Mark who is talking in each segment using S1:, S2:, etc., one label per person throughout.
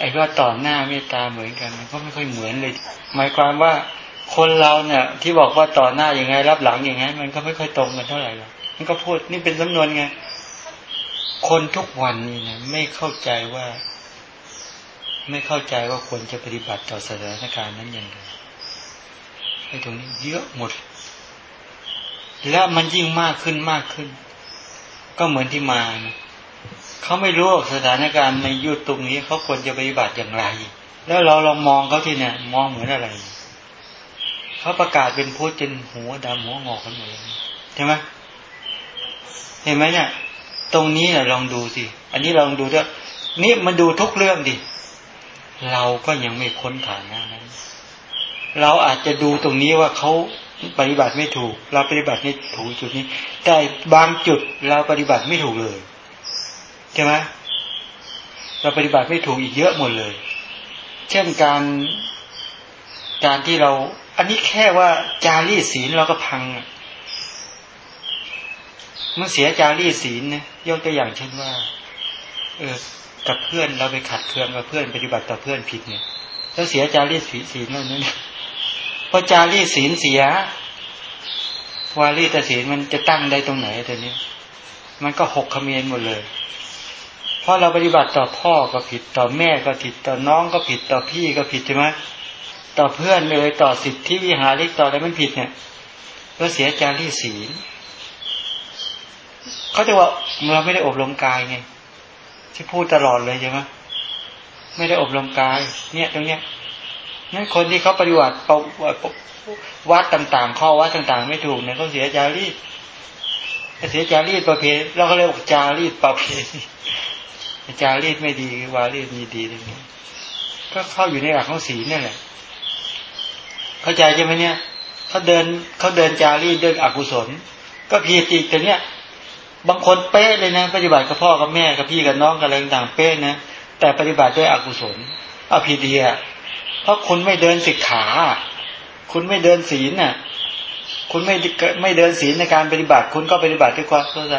S1: ไอ้ก็ต่อหน้าเมตตาเหมือนกันมันก็ไม่ค่อยเหมือนเลย หมายความว่าคนเราเนี่ย ที่บอกว่าต่อหน้าอย่างไง รับหลังอย่างไง มันก็ไม่ค่อยตรงกันเท่าไหร่หรอกมันก็พูดนี่เป็นจำนวนไงคนทุกวันนี่นะไม่เข้าใจว่า ไม่เข้าใจว่าควรจะปฏิบัติต่อสถานการณ์นั้นย่างไรไอ้ตรงนี้เยอะหมด และมันยิ่งมากขึ้นมากขึ้น ก็เหมือนที่มานะ เขาไม่รู้สถานการณ์ในยุคตรงนี้เขาควรจะปฏิบัติอย่างไร แล้วเราลองมองเขาที่เนี่ย มองเหมือนอะไรเขาประกาศเป็นพุทธจนหัวดำหัวงอกกันหมดเลยใช่ไหมเห็นไหมเนี่ย ตรงนี้เนะลองดูสิอันนี้ลองดูด้วยนี่มันดูทุกเรื่องดิเราก็ยังไม่ค้นฐานนั้น เราอาจจะดูตรงนี้ว่าเขาปฏิบัติไม่ถูก เราปฏิบัติไม่ถูกจุดนี้ แต่บางจุดเราปฏิบัติไม่ถูกเลย ใช่ไหมเราปฏิบัติไม่ถูกอีกเยอะหมดเลย เช่นการการที่เรา อันนี้แค่ว่าจารีศีลเราก็พังมันเสียจารีศีลนะยกตัวอย่างเช่นว่า เออกับเพื่อนเราไปขัดเคืองกับเพื่อนปฏิบัติต่อเพื่อนผิดเนี่ยแล้วเสียจารีศีลแล้วนั้นพอจารีศีลเสียวารีตศีลมันจะตั้งได้ตรงไหนแต่นี้ มันก็หกขเมียนหมดเลย เพราะเราปฏิบัติต่อพ่อก็ผิดต่อแม่ก็ผิดต่อน้องก็ผิดต่อพี่ก็ผิดใช่ไหมต่อเพื่อนเลยต่อสิทธิวิหาริกต่ออะไรมันผิดเนี่ยก็เสียจารีศีลเขาจะว่าเราไม่ได้อบรมกายไงที่พูดตลอดเลยใช่ไหมไม่ได้อบรมกาย เนี่ยตรงเนี้ยนั่นคนที่เขาปฏิบัติปวัดต่าง ๆ ข้อวัดต่าง ๆ ไม่ถูกเนี่ยเขาเสียจารีเสียจารีประเพณีเราก็เรียกจารีประเพณี จารีตไม่ดีวารีตมีดีตรงนี้ก็เข้าอยู่ในหลักของศีลนั่นแหละ เข้าใจใช่ไหมเนี่ยเขาเดินเขาเดินจารีตเดินอกุศล ก็ผิดอีกแต่เนี้ยบางคนเป๊ะเลยนะ ปฏิบัติกับพ่อกับแม่กับพี่กับน้องกับอะไรต่างเป๊ะนะแต่ปฏิบัติด้วยอกุศลเอาผิดดีอะเพราะคุณไม่เดินสิกขา คุณไม่เดินศีลน่ะ คุณไม่ไม่เดินศีลในการปฏิบัติ คุณก็ปฏิบัติด้วยความเข้าใจ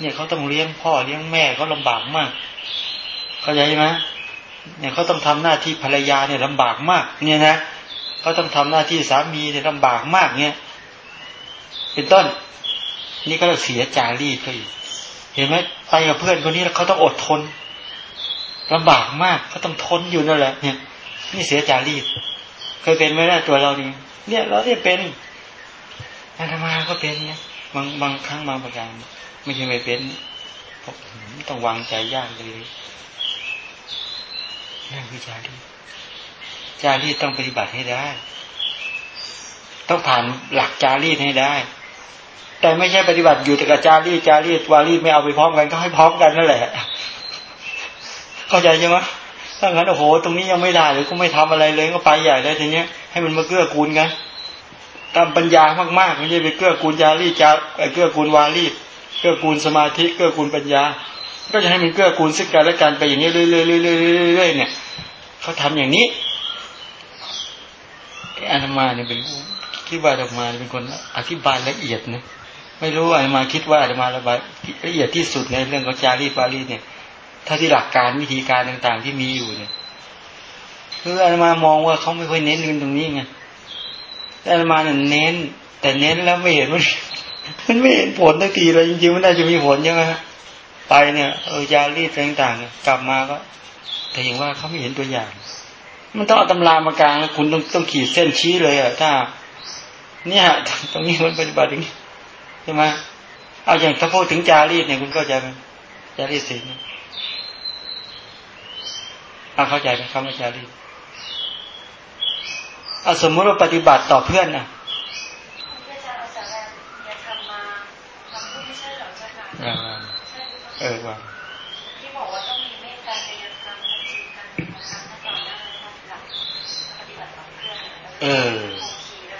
S1: เนี่ยเขาต้องเลี้ยงพ่อเลี้ยงแม่เขาลาบากมาก เข้าใจไหมเนี่ยเขาต้องทำหน้าที่ภรรยาเนี่ยลำบากมาก เนี่ยนะเขาต้องทำหน้าที่สามีเนี่ยลำบากมากเนี่ยเป็นต้น นี่ก็เสียจารีตเขาอีกเห็นไหมไปกับเพื่อนคนนี้แล้วเขาต้องอดทนลำบากมากเขาต้องทนอยู่นั่นแหละ เนี่ย นี่เสียจารีตเคยเป็นไหมล่ะตัวเรานี่เนี่ยเราเนี่ยเป็นอาตมาก็เป็นเนี่ยบางบางครั้งบางประการไม่ใช่ไม่เป็นผมต้องวางใจยากเลย นั่นคือจารีตจารีตต้องปฏิบัติให้ได้ ต้องผ่านหลักจารีตให้ได้ แต่ไม่ใช่ปฏิบัติอยู่แต่กับจารีตจารีตวารีตไม่เอาไปพร้อมกันก็ให้พร้อมกันนั่นแหละ เข้าใจใช่ไหมถ้างั้นโอ้โห ตรงนี้ยังไม่ได้หรือก็ไม่ทำอะไรเลยก็ไปใหญ่เลยทีเนี้ยให้มันมาเกื้อกูลกันตามปัญญามากๆไม่ใช่ไปเกื้อกูลจารีตจาเกื้อกูลวารีตเกื้อกูลสมาธิเกื้อกูลปัญญา ก็จะให้มันเกื้อกูลซึ่งกันและกันไปอย่างนี้เรื่อยๆๆๆเนี่ยเขาทำอย่างนี้อาตมาเนี่ยเป็นคิดว่าอาตมาเป็นคนอธิบายละเอียดนะไม่รู้อาตมาคิดว่าอาตมาระบายละเอียดที่สุดในเรื่องของจารีตวารีเนี่ย ถ้าที่หลักการวิธีการต่างๆที่มีอยู่เนี่ยคืออาตมามองว่าเขาไม่ค่อยเน้นเรื่องตรงนี้ไงอาตมาเนี่ยเน้น แต่เน้นแล้วไม่เห็นมันมันไม่เห็นผลทันทีเลยจริงๆมันน่าจะมีผลใช่ไหม ไปเนี่ยเออจารีตต่างๆกลับมาก็แต่อย่างว่าเขาไม่เห็นตัวอย่าง มันต้องเอาตำรามากลางคุณต้องต้องขีดเส้นชี้เลยอะถ้า เนี่ยตรงนี้มันปฏิบัติอย่างนี้ใช่ไหมเอาอย่างถ้าพูดถึงจารีตเนี่ยคุณเข้าใจไหมจารีตศีลเอาเข้าใจไหมคำว่าจารีตเอาสมมติว่าปฏิบัติต่อเพื่อนนะ เออว่าเออ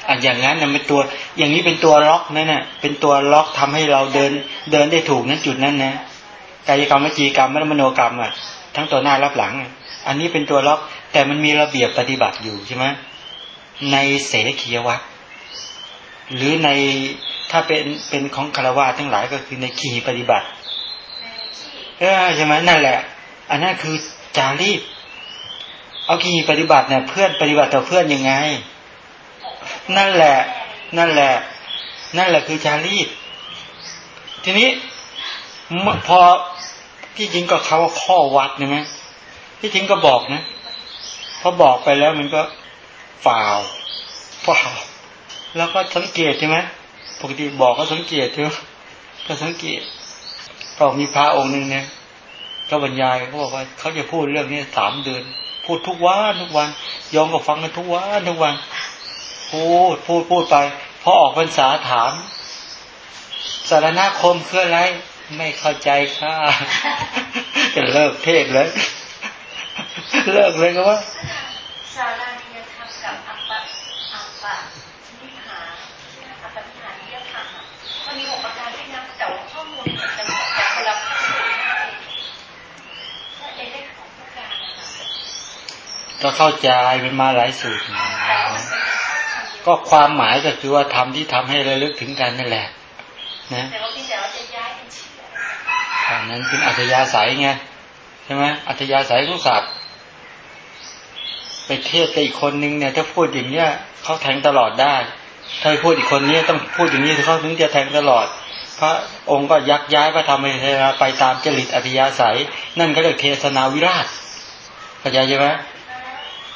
S1: อะอย่างนั้นนะเป็นตัว อย่างนี้เป็นตัวล็อกนั่นน่ะ เป็นตัวล็อกทำให้เราเดินเดินได้ถูกนั้นจุดนั้นนะกายกรรมวจีกรรมมโนกรรมอะทั้งตัวหน้ารับหลัง อันนี้เป็นตัวล็อก แต่มันมีระเบียบปฏิบัติอยู่ใช่ไหมในเสขียวัตหรือในถ้าเป็นเป็นของคารวะทั้งหลายก็คือในขีปฏิบัติ เออใช่ไหมนั่นแหละ อันนั้นคือจารีตเอากี่ปฏิบัติเนี่ยเพื่อนปฏิบัติต่อเพื่อนยังไง นั่นแหละ นั่นแหละ นั่นแหละคือจารีตทีนี้พอที่จริงก็เขาว่าข้อวัดใช่ไหมที่จริงก็บอกนะพอบอกไปแล้วมันก็ฝ่าวฝ่าวแล้วก็สังเกตใช่ไหมปกติบอกก็สังเกตใช่ไหมก็สังเกต ก็มีพระองค์หนึ่งเนี่ยก็บรรยายเขาบอกว่าเขาจะพูดเรื่องนี้สามเดือน พูดทุกวันทุกวันยองก็ฟังกันทุกวันทุกวัน พูดพูดพูดไปพอออกพรรษาถาม สารณคมคืออะไร ไม่เข้าใจค่ะจะเลิกเทศเลย เลิกเลยก็ว่า
S2: สารนิยธรรมกับอัปปะอัปปะนิหารอัปปะนิหารนิยธรรมมันมีหกประการที่นะแต่ว่าข้อมูลเนี่ยจะแต่คนละ
S1: ก็เข้าใจมันมาหลายสูตร ก็ความหมายก็คือว่าทำที่ทำให้ระลึกถึงกันนั่นแหละ นะแต่ว่าพี่จะย้ายเป็นชื่ออันนั้นเป็นอัธยาศัยไงใช่ไหมอัธยาศัยของสัตว์ไปเทศกับอีกคนนึงเนี่ย ถ้าพูดอย่างเนี้ยเขาแทงตลอดได้ ถ้าพูดอีกคนนี้ต้องพูดอย่างนี้เขาถึงจะแทงตลอด พระองค์ก็ยักย้ายพระธรรมเทระไปตามจริตอัธยาศัย นั่นก็เรียกเทศนาวิราชเข้าใจใช่ไหม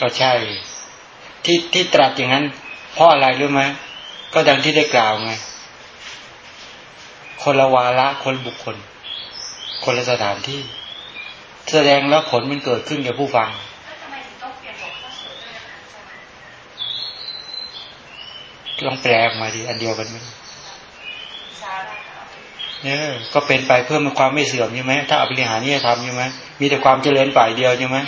S1: ก็ใช่ ที่ที่ตรัสอย่างนั้น เพราะอะไรรู้ไหมก็ดังที่ได้กล่าวไงคนละวาระคนบุคคล คนละสถานที่ แสดงแล้วผลมันเกิดขึ้นกับผู้ฟังลองแปลออกมาดีอันเดียวกันไหมเนี่ยก็เป็นไปเพื่อมันความไม่เสื่อมใช่ไหมถ้าอภิริหารนี่ทำใช่ไหมมีแต่ความเจริญฝ่ายเดียวใช่ไหม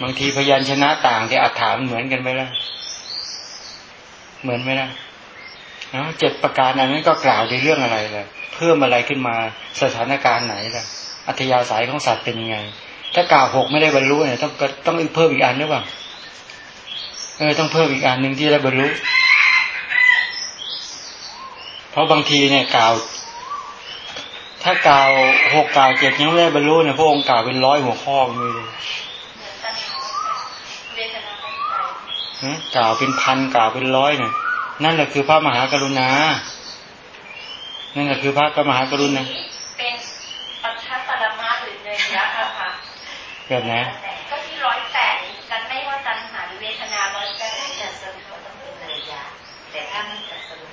S1: บางทีพยัญชนะต่างที่อัฐานเหมือนกันไหมล่ะ เหมือนไหมล่ะเจ็ดประการอันนั้นก็กล่าวในเรื่องอะไรเลยเพิ่มอะไรขึ้นมาสถานการณ์ไหนล่ะ อัธยาศัยของสัตว์เป็นยังไง ถ้ากล่าวหกไม่ได้บรรลุเนี่ยต้องต้องเพิ่มอีกอันหรือเปล่าเออต้องเพิ่มอีกอันหนึ่งที่ได้บรรลุ เพราะบางทีเนี่ยกล่าว ถ้ากล่าวหกกล่าวเจ็ดยังไม่ได้บรรลุเนี่ยพระองค์กล่าวเป็นร้อยหัวข้อเลย กล่าวเป็นพันกล่าวเป็นร้อยเนี่ยนั่นแหละคือพระมหากรุณา นั่นแหละคือพระกมหากรุณาเป็นปัจจัปรมาหรือเนยยะค่ะแบบไหนก็ที่ร้อยแปดกันไม่ว่าตัณหาหรือเวทนาร้อยแปดจะสรุปต้องเป็นเนยยะแต่ถ้ามันจะสรุป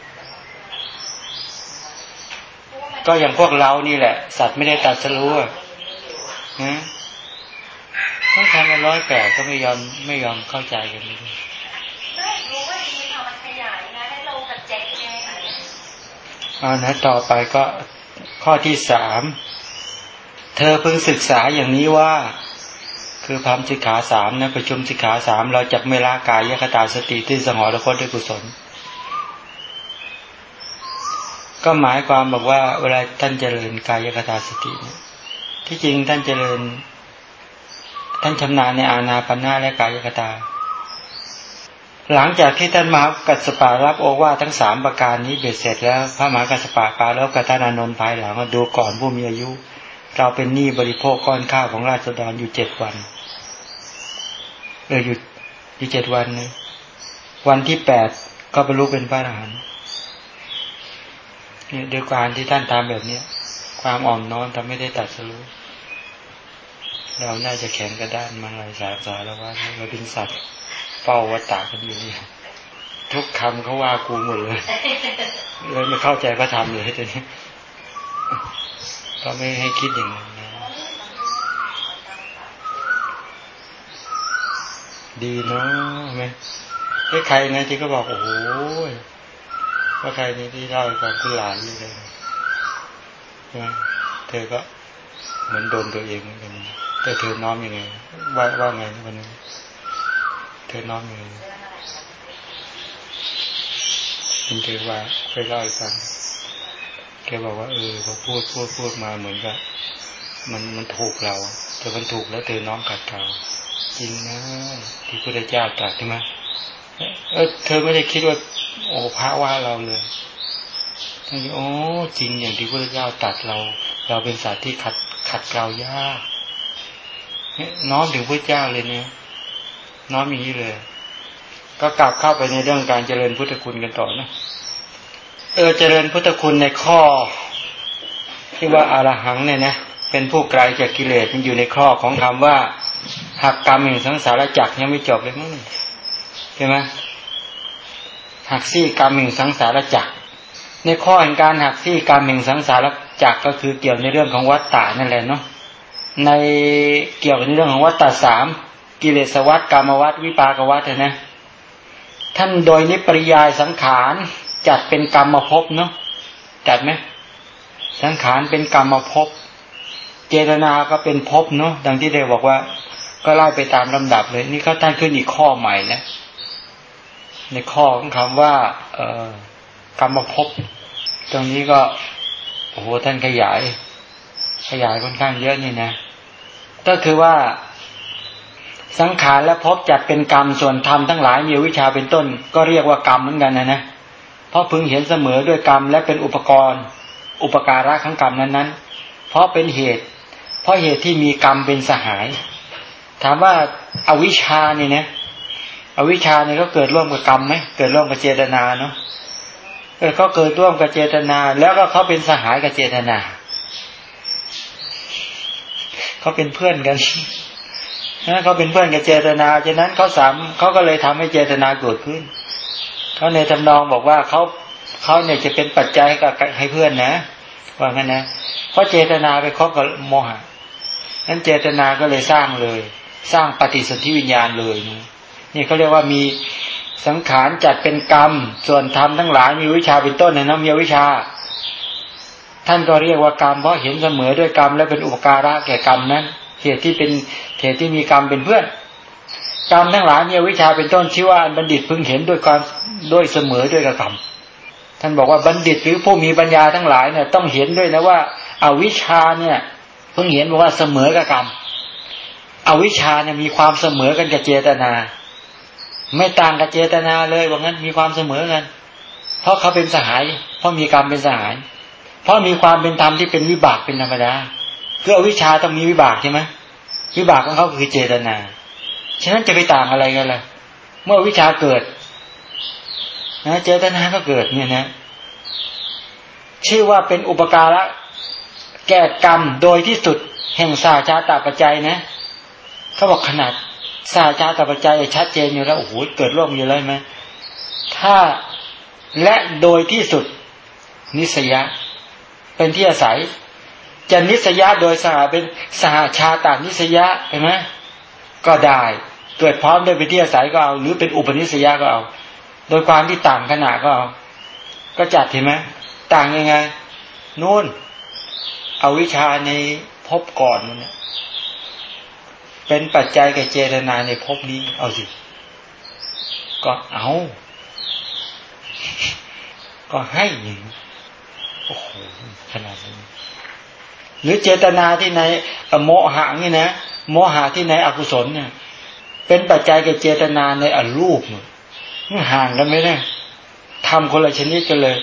S1: ก็อย่างพวกเรานี่แหละ สัตว์ไม่ได้ตัดสรู้อะนะต้องทำมาร้อยแปดก็ไม่ยอมไม่ยอมเข้าใจกันเลย เอานะต่อไปก็ข้อที่สามเธอเพิ่งศึกษาอย่างนี้ว่า คือพามสิกขาสามนะประชุมสิกขาสามเราจับเมลากายยคตาสติที่สงอและคตด้วยกุศล ก็หมายความบอกว่าเวลาท่านเจริญกายยคตาสติเนี่ยที่จริงท่านเจริญ ท่านชำนาญในอาณาปณะและกายยคตา หลังจากที่ท่านมหากัสปารับโอวาทั้งสามประการนี้เบ็ดเสร็จแล้วพระมหากัสปาปาแล้วกับท่านอนนท์ภายหลังมาดูก่อนผู้มีอายุ เราเป็นหนี้บริโภคก้อนข้าวของราชดรอยู่เจ็ดวัน เออหยุดอยู่เจ็ดวันนึงวันที่แปดก็บรรลุเป็นพระอรหันต์เนี่ยด้วยการที่ท่านทำแบบเนี้ยความอ่อนน้อมทำไม่ได้ตัดสู้เราน่าจะแข็งกระด้านมาหลายสาสาแล้วว่าเราเป็นสัตว์ เฝ้าวัตตากันอยู่นี่ทุกคำเขาว่ากูหมดเลย เลยไม่เข้าใจพระธรรมเลยตอนนี้ก็ไม่ให้คิดอย่างนั้นนะดีเนาะไหมไอ้ใครนะที่ก็บอกโอ้โหว่าใครนี่ที่เล่าให้ฟังคุณหลานนี่เลยเธอก็เหมือนโดนตัวเองเหมือนกันแต่เธอน้อมอยังไงว่าว่าไงวันนี้ เธอน้อมยังไงคุณเธอว่าเคยเล่าให้ฟังแกบอกว่าเออพอพูดพูดพูดมาเหมือนกับมันมันถูกเราแต่มันถูกแล้วเธอน้อมกัดเราจริงนะที่พระเจ้าตรัสใช่ไหมเออเธอไม่ได้คิดว่า โอ้พระว่าเราเลยโอ้จริงอย่างที่พระเจ้าตัดเรา เราเป็นสัตว์ที่ขัดขัดเกลายากน้อมถึงพระเจ้าเลยเนี่ย น้อมอย่างนี้เลย ก็กลับเข้าไปในเรื่องการเจริญพุทธคุณกันต่อนะเออเจริญพุทธคุณในข้อ ที่ว่าอารหังเนี่ยนะเป็นผู้ไกลจากกิเลสมันอยู่ในข้อของคำว่าหักกรรมแห่งสังสารจักยังไม่จบเลยมั้งใช่ไหมหักซี่กรรมแห่งสังสารจักในข้อแห่งการหักซี่กรรมแห่งสังสารจักก็คือเกี่ยวในเรื่องของวัฏฏะนั่นแหละเนาะในเกี่ยวในเรื่องของวัฏฏะสาม กิเลสวัฏกรรมวัฏวิปากวัฏนะ ท่านโดยนิปริยายสังขารจัดเป็นกรรมภพเนาะจัดไหมสังขารเป็นกรรมภพเจตนาก็เป็นภพเนาะดังที่ได้บอกว่า ก็ไล่ไปตามลำดับเลย นี่เขาตั้งขึ้นอีกข้อใหม่แล้วในข้อของคำว่า เออกรรมภพตรงนี้ก็โอ้โหท่านขยาย ขยายค่อนข้างเยอะนี่นะก็คือว่า สังขารและภพจัดเป็นกรรมส่วนธรรมทั้งหลายมีวิชาเป็นต้น ก็เรียกว่ากรรมเหมือนกันนะนะเพราะพึงเห็นเสมอด้วยกรรมและเป็นอุปกรณ์ อุปการะของกรรมนั้นๆ เพราะเป็นเหตุ เพราะเหตุที่มีกรรมเป็นสหาย ถามว่าอาวิชาเนี่ยนะอวิชาเนี่ยก็เกิดร่วมกับกรรมไหมเกิดร่วมกับเจตนาเนาะเออเขาเกิดร่วมกับเจตนา แล้วก็เขาเป็นสหายกับเจตนาเขาเป็นเพื่อนกัน นะเขาเป็นเพื่อนกับเจตนาฉะนั้นเขาสามเขาก็เลยทำให้เจตนาเกิดขึ้นเขาในทำนองบอกว่าเขาเขาเนี่ยจะเป็นปัจจัยกับให้เพื่อนนะว่างั้นนะเพราะเจตนาไปครอบกับโมหะนั้นเจตนาก็เลยสร้างเลย สร้างปฏิสนธิวิญญาณเลยนี่เขาเรียกว่ามีสังขารจัดเป็นกรรม ส่วนธรรมทั้งหลายมีวิชาเป็นต้นนะนะมีวิชา ท่านก็เรียกว่ากรรมเพราะเห็นเสมอด้วยกรรมและเป็นอุปการะแก่กรรมนั้นเหตุที่เป็น เหตุที่มีกรรมเป็นเพื่อนกรรมทั้งหลายมีวิชาเป็นต้นชื่อว่าบัณฑิตพึงเห็นด้วยการด้วยเสมอด้วยกรรมท่านบอกว่าบัณฑิตหรือผู้มีปัญญาทั้งหลายเนี่ยต้องเห็นด้วยนะว่าอาวิชาเนี่ยเพิ่งเห็นว่าเสมอกับกรรมอวิชาเนี่ยมีความเสมอกันกับเจตนา ไม่ต่างกับเจตนาเลยว่างั้นมีความเสมอกัน เพราะเขาเป็นสหาย เพราะมีกรรมเป็นสหาย เพราะมีความเป็นธรรมที่เป็นวิบากเป็นธรรมดาคืออวิชาต้องมีวิบากใช่ไหม วิบากของเขาคือเจตนา ฉะนั้นจะไปต่างอะไรกันล่ะ เมื่อวิชาเกิดนะเจตนาก็เกิดเนี่ยนะชื่อว่าเป็นอุปการะแก่กรรมโดยที่สุดแห่งสาชาตาปัจจัยนะเขาบอกขนาดสาชาตปัจจัยชัดเจนอยู่แล้วโอ้โหเกิดร่วมอยู่เลยไหมถ้าและโดยที่สุดนิสยะ เป็นที่อาศัย จะนิสยะโดยสหาเป็นสหาชาตานิสยะเห็นไหมก็ได้เกิดพร้อมด้วยเป็นที่อาศัยก็เอาหรือเป็นอุปนิสยะก็เอา โดยความที่ต่างขนาดก็เอา ก็จัดเห็นไหมต่างยังไงนู่นเอาวิชาในพบก่อนนี่ยเป็นปัจจัยแก่เจตนาในภพนี้ เอาสิ ก็เอา ก็ให้อย่งโอ้โหขนาดนี้ หรือเจตนาที่ในโมหะนี่นะโมหะที่ในอกุศลเนี่ย เป็นปัจจัยแก่เจตนาในอรูปเนี่ยห่างกันไหมเนี่ยทำคนละชนิดกันเลย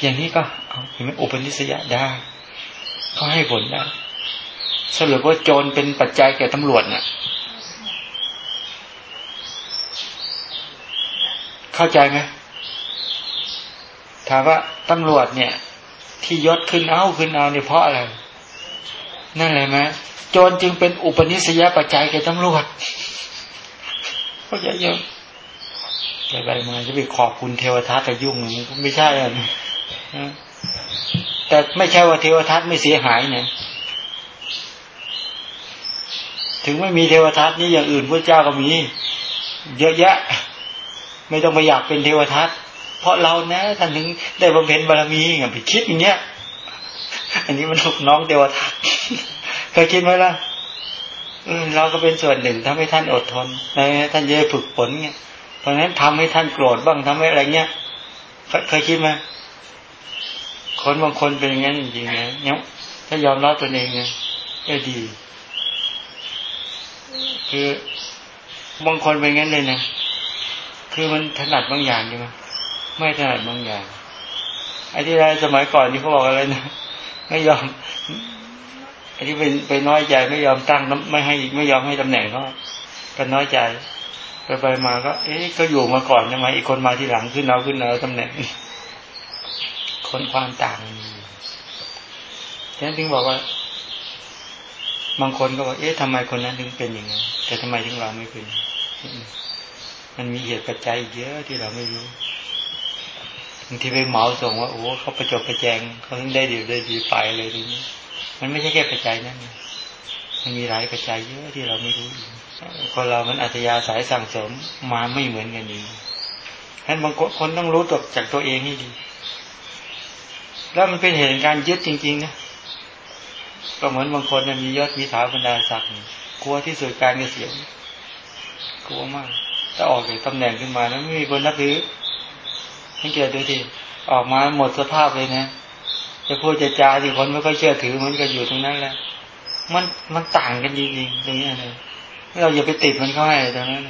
S1: อย่างนี้ก็เอาเห็นไหมอุปนิสัยได้เขาให้ผลได้สรุปว่าโจรเป็นปัจจัยแก่ตำรวจเนี่ยเข้าใจไหมถามว่าตำรวจเนี่ย ที่ยศขึ้นเอาขึ้นเอาเนี่ยเพราะอะไร นั่นเลยไหมโจรจึงเป็นอุปนิสัยปัจจัยแก่ตำรวจเข้าใจยังไปไปมาจะไปขอบคุณเทวทัตแต่ยุ่งไม่ใช่อะแต่ไม่ใช่ว่าเทวทัตไม่เสียหายเนี่ยถึงไม่มีเทวทัตนี่อย่างอื่นพระเจ้าก็มี เยอะแยะ ไม่ต้องไปอยากเป็นเทวทัตเพราะเรานะท่านถึงได้บำเพ็ญบารมีไงไปคิดอย่างเงี้ย อันนี้มันลูกน้องเดวทัตเคยคิดไหมล่ะเราก็เป็นส่วนหนึ่งทำให้ท่านอดทนนะท่านจะฝึกฝนเงี้ยเพราะฉะนั้นทำให้ท่านโกรธบ้างทำให้อะไรเงี้ยเคยคิดไหมคนบางคนเป็นอย่างนั้นจริงๆนะเนี่ยถ้ายอมรับตัวเองเนี่ยก็ดี คือบางคนเป็นงั้นเลยนะคือมันถนัดบางอย่างใช่ไหมไม่ถนัดบางอย่างไอ้ที่ไรสมัยก่อนที่เขาบอกอะไรนะ ไม่ยอมไอ้ที่เป็นไปน้อยใจไม่ยอมตั้งไม่ให้ไม่ยอมให้ตำแหน่งเขาก็น้อยใจ ไปไปมาก็ เอ๊ะก็อยู่มาก่อนใช่ไมอีกคนมาทีหลังขึ้นเอาขึ้นเอาตำแหน่ง คนความต่างมีฉะนั้นถึงบอกว่า บางคนก็บอกเอ๊ะทำไมคนนั้นถึงเป็นอย่างนั้นแต่ทำไมถึงเราไม่เป็นมันมีเหตุปัจจัยเยอะที่เราไม่รู้างทีไปเหมาส่งว่าโอ้เขาประจบประแจงเขาถึงได้ดีได้ดีไปเลยทีนี้ มันไม่ใช่แค่ปัจจัยนั้นมันมีหลายปัจจัยเยอะที่เราไม่รู้คนเรามันอัธยาศัยสั่งสมมาไม่เหมือนกันเองฉะนั้นบางคนต้องรู้ตัวจากตัวเองให้ดี แล้วมันเป็นเหตุการณ์ยึดจริงๆนะก็เหมือนบางคนมียศมีถาบรรดาศักดิ์กลัวที่สุดการเกษียณกลัวมากถ้าออกจากตำแหน่งขึ้นมาแล้วไม่มีคนนับถือ สังเกตดูทีออกมาหมดสภาพเลยนะจะพูดจะจาที่คนไม่ค่อยเชื่อถือมันก็อยู่ตรงนั้นแหละมันมันต่างกันจริงๆตรงนี้เลยเราอย่าไปติดมันเข้าให้ตรงนั้น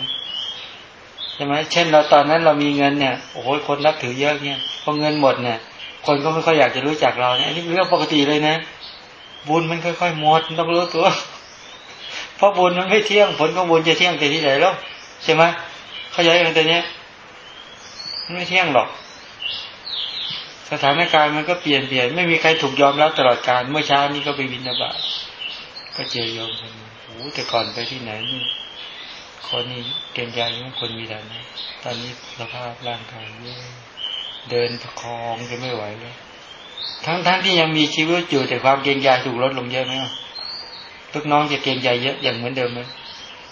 S1: ใช่ไหมเช่นเราตอนนั้นเรามีเงินเนี่ยโอ้โหคนนับถือเยอะเนี่ยพอเงินหมดเนี่ย คนก็ไม่ค่อยอยากจะรู้จักเราเนี่ยอันนี้เรื่องปกติเลยนะ บุญมันค่อยๆหมดต้องรู้ตัว เพราะบุญมันไม่เที่ยงผลของบุญจะเที่ยงแต่ที่ไหนแล้วใช่ไหมเข้าใจกันแต่เนี้ยมันไม่เที่ยงหรอก สถานการณ์มันก็เปลี่ยนเปลี่ยนไม่มีใครถูกยอมรับตลอดการเมื่อเช้านี้ก็ไปบินบาตก็เจอยอมคนโอ้แต่ก่อนไปที่ไหนนี่คนนี้เก่งใหญ่ยังคนมีฐานะตอนนี้สภาพร่างกายเยอะเดินประคองจะไม่ไหวแล้วทั้งทั้งที่ยังมีชีวิตอยู่แต่ความเกรงใจถูกลดลงเยอะไหมลูกน้องจะเกรงใจเยอะอย่างเหมือนเดิมไหม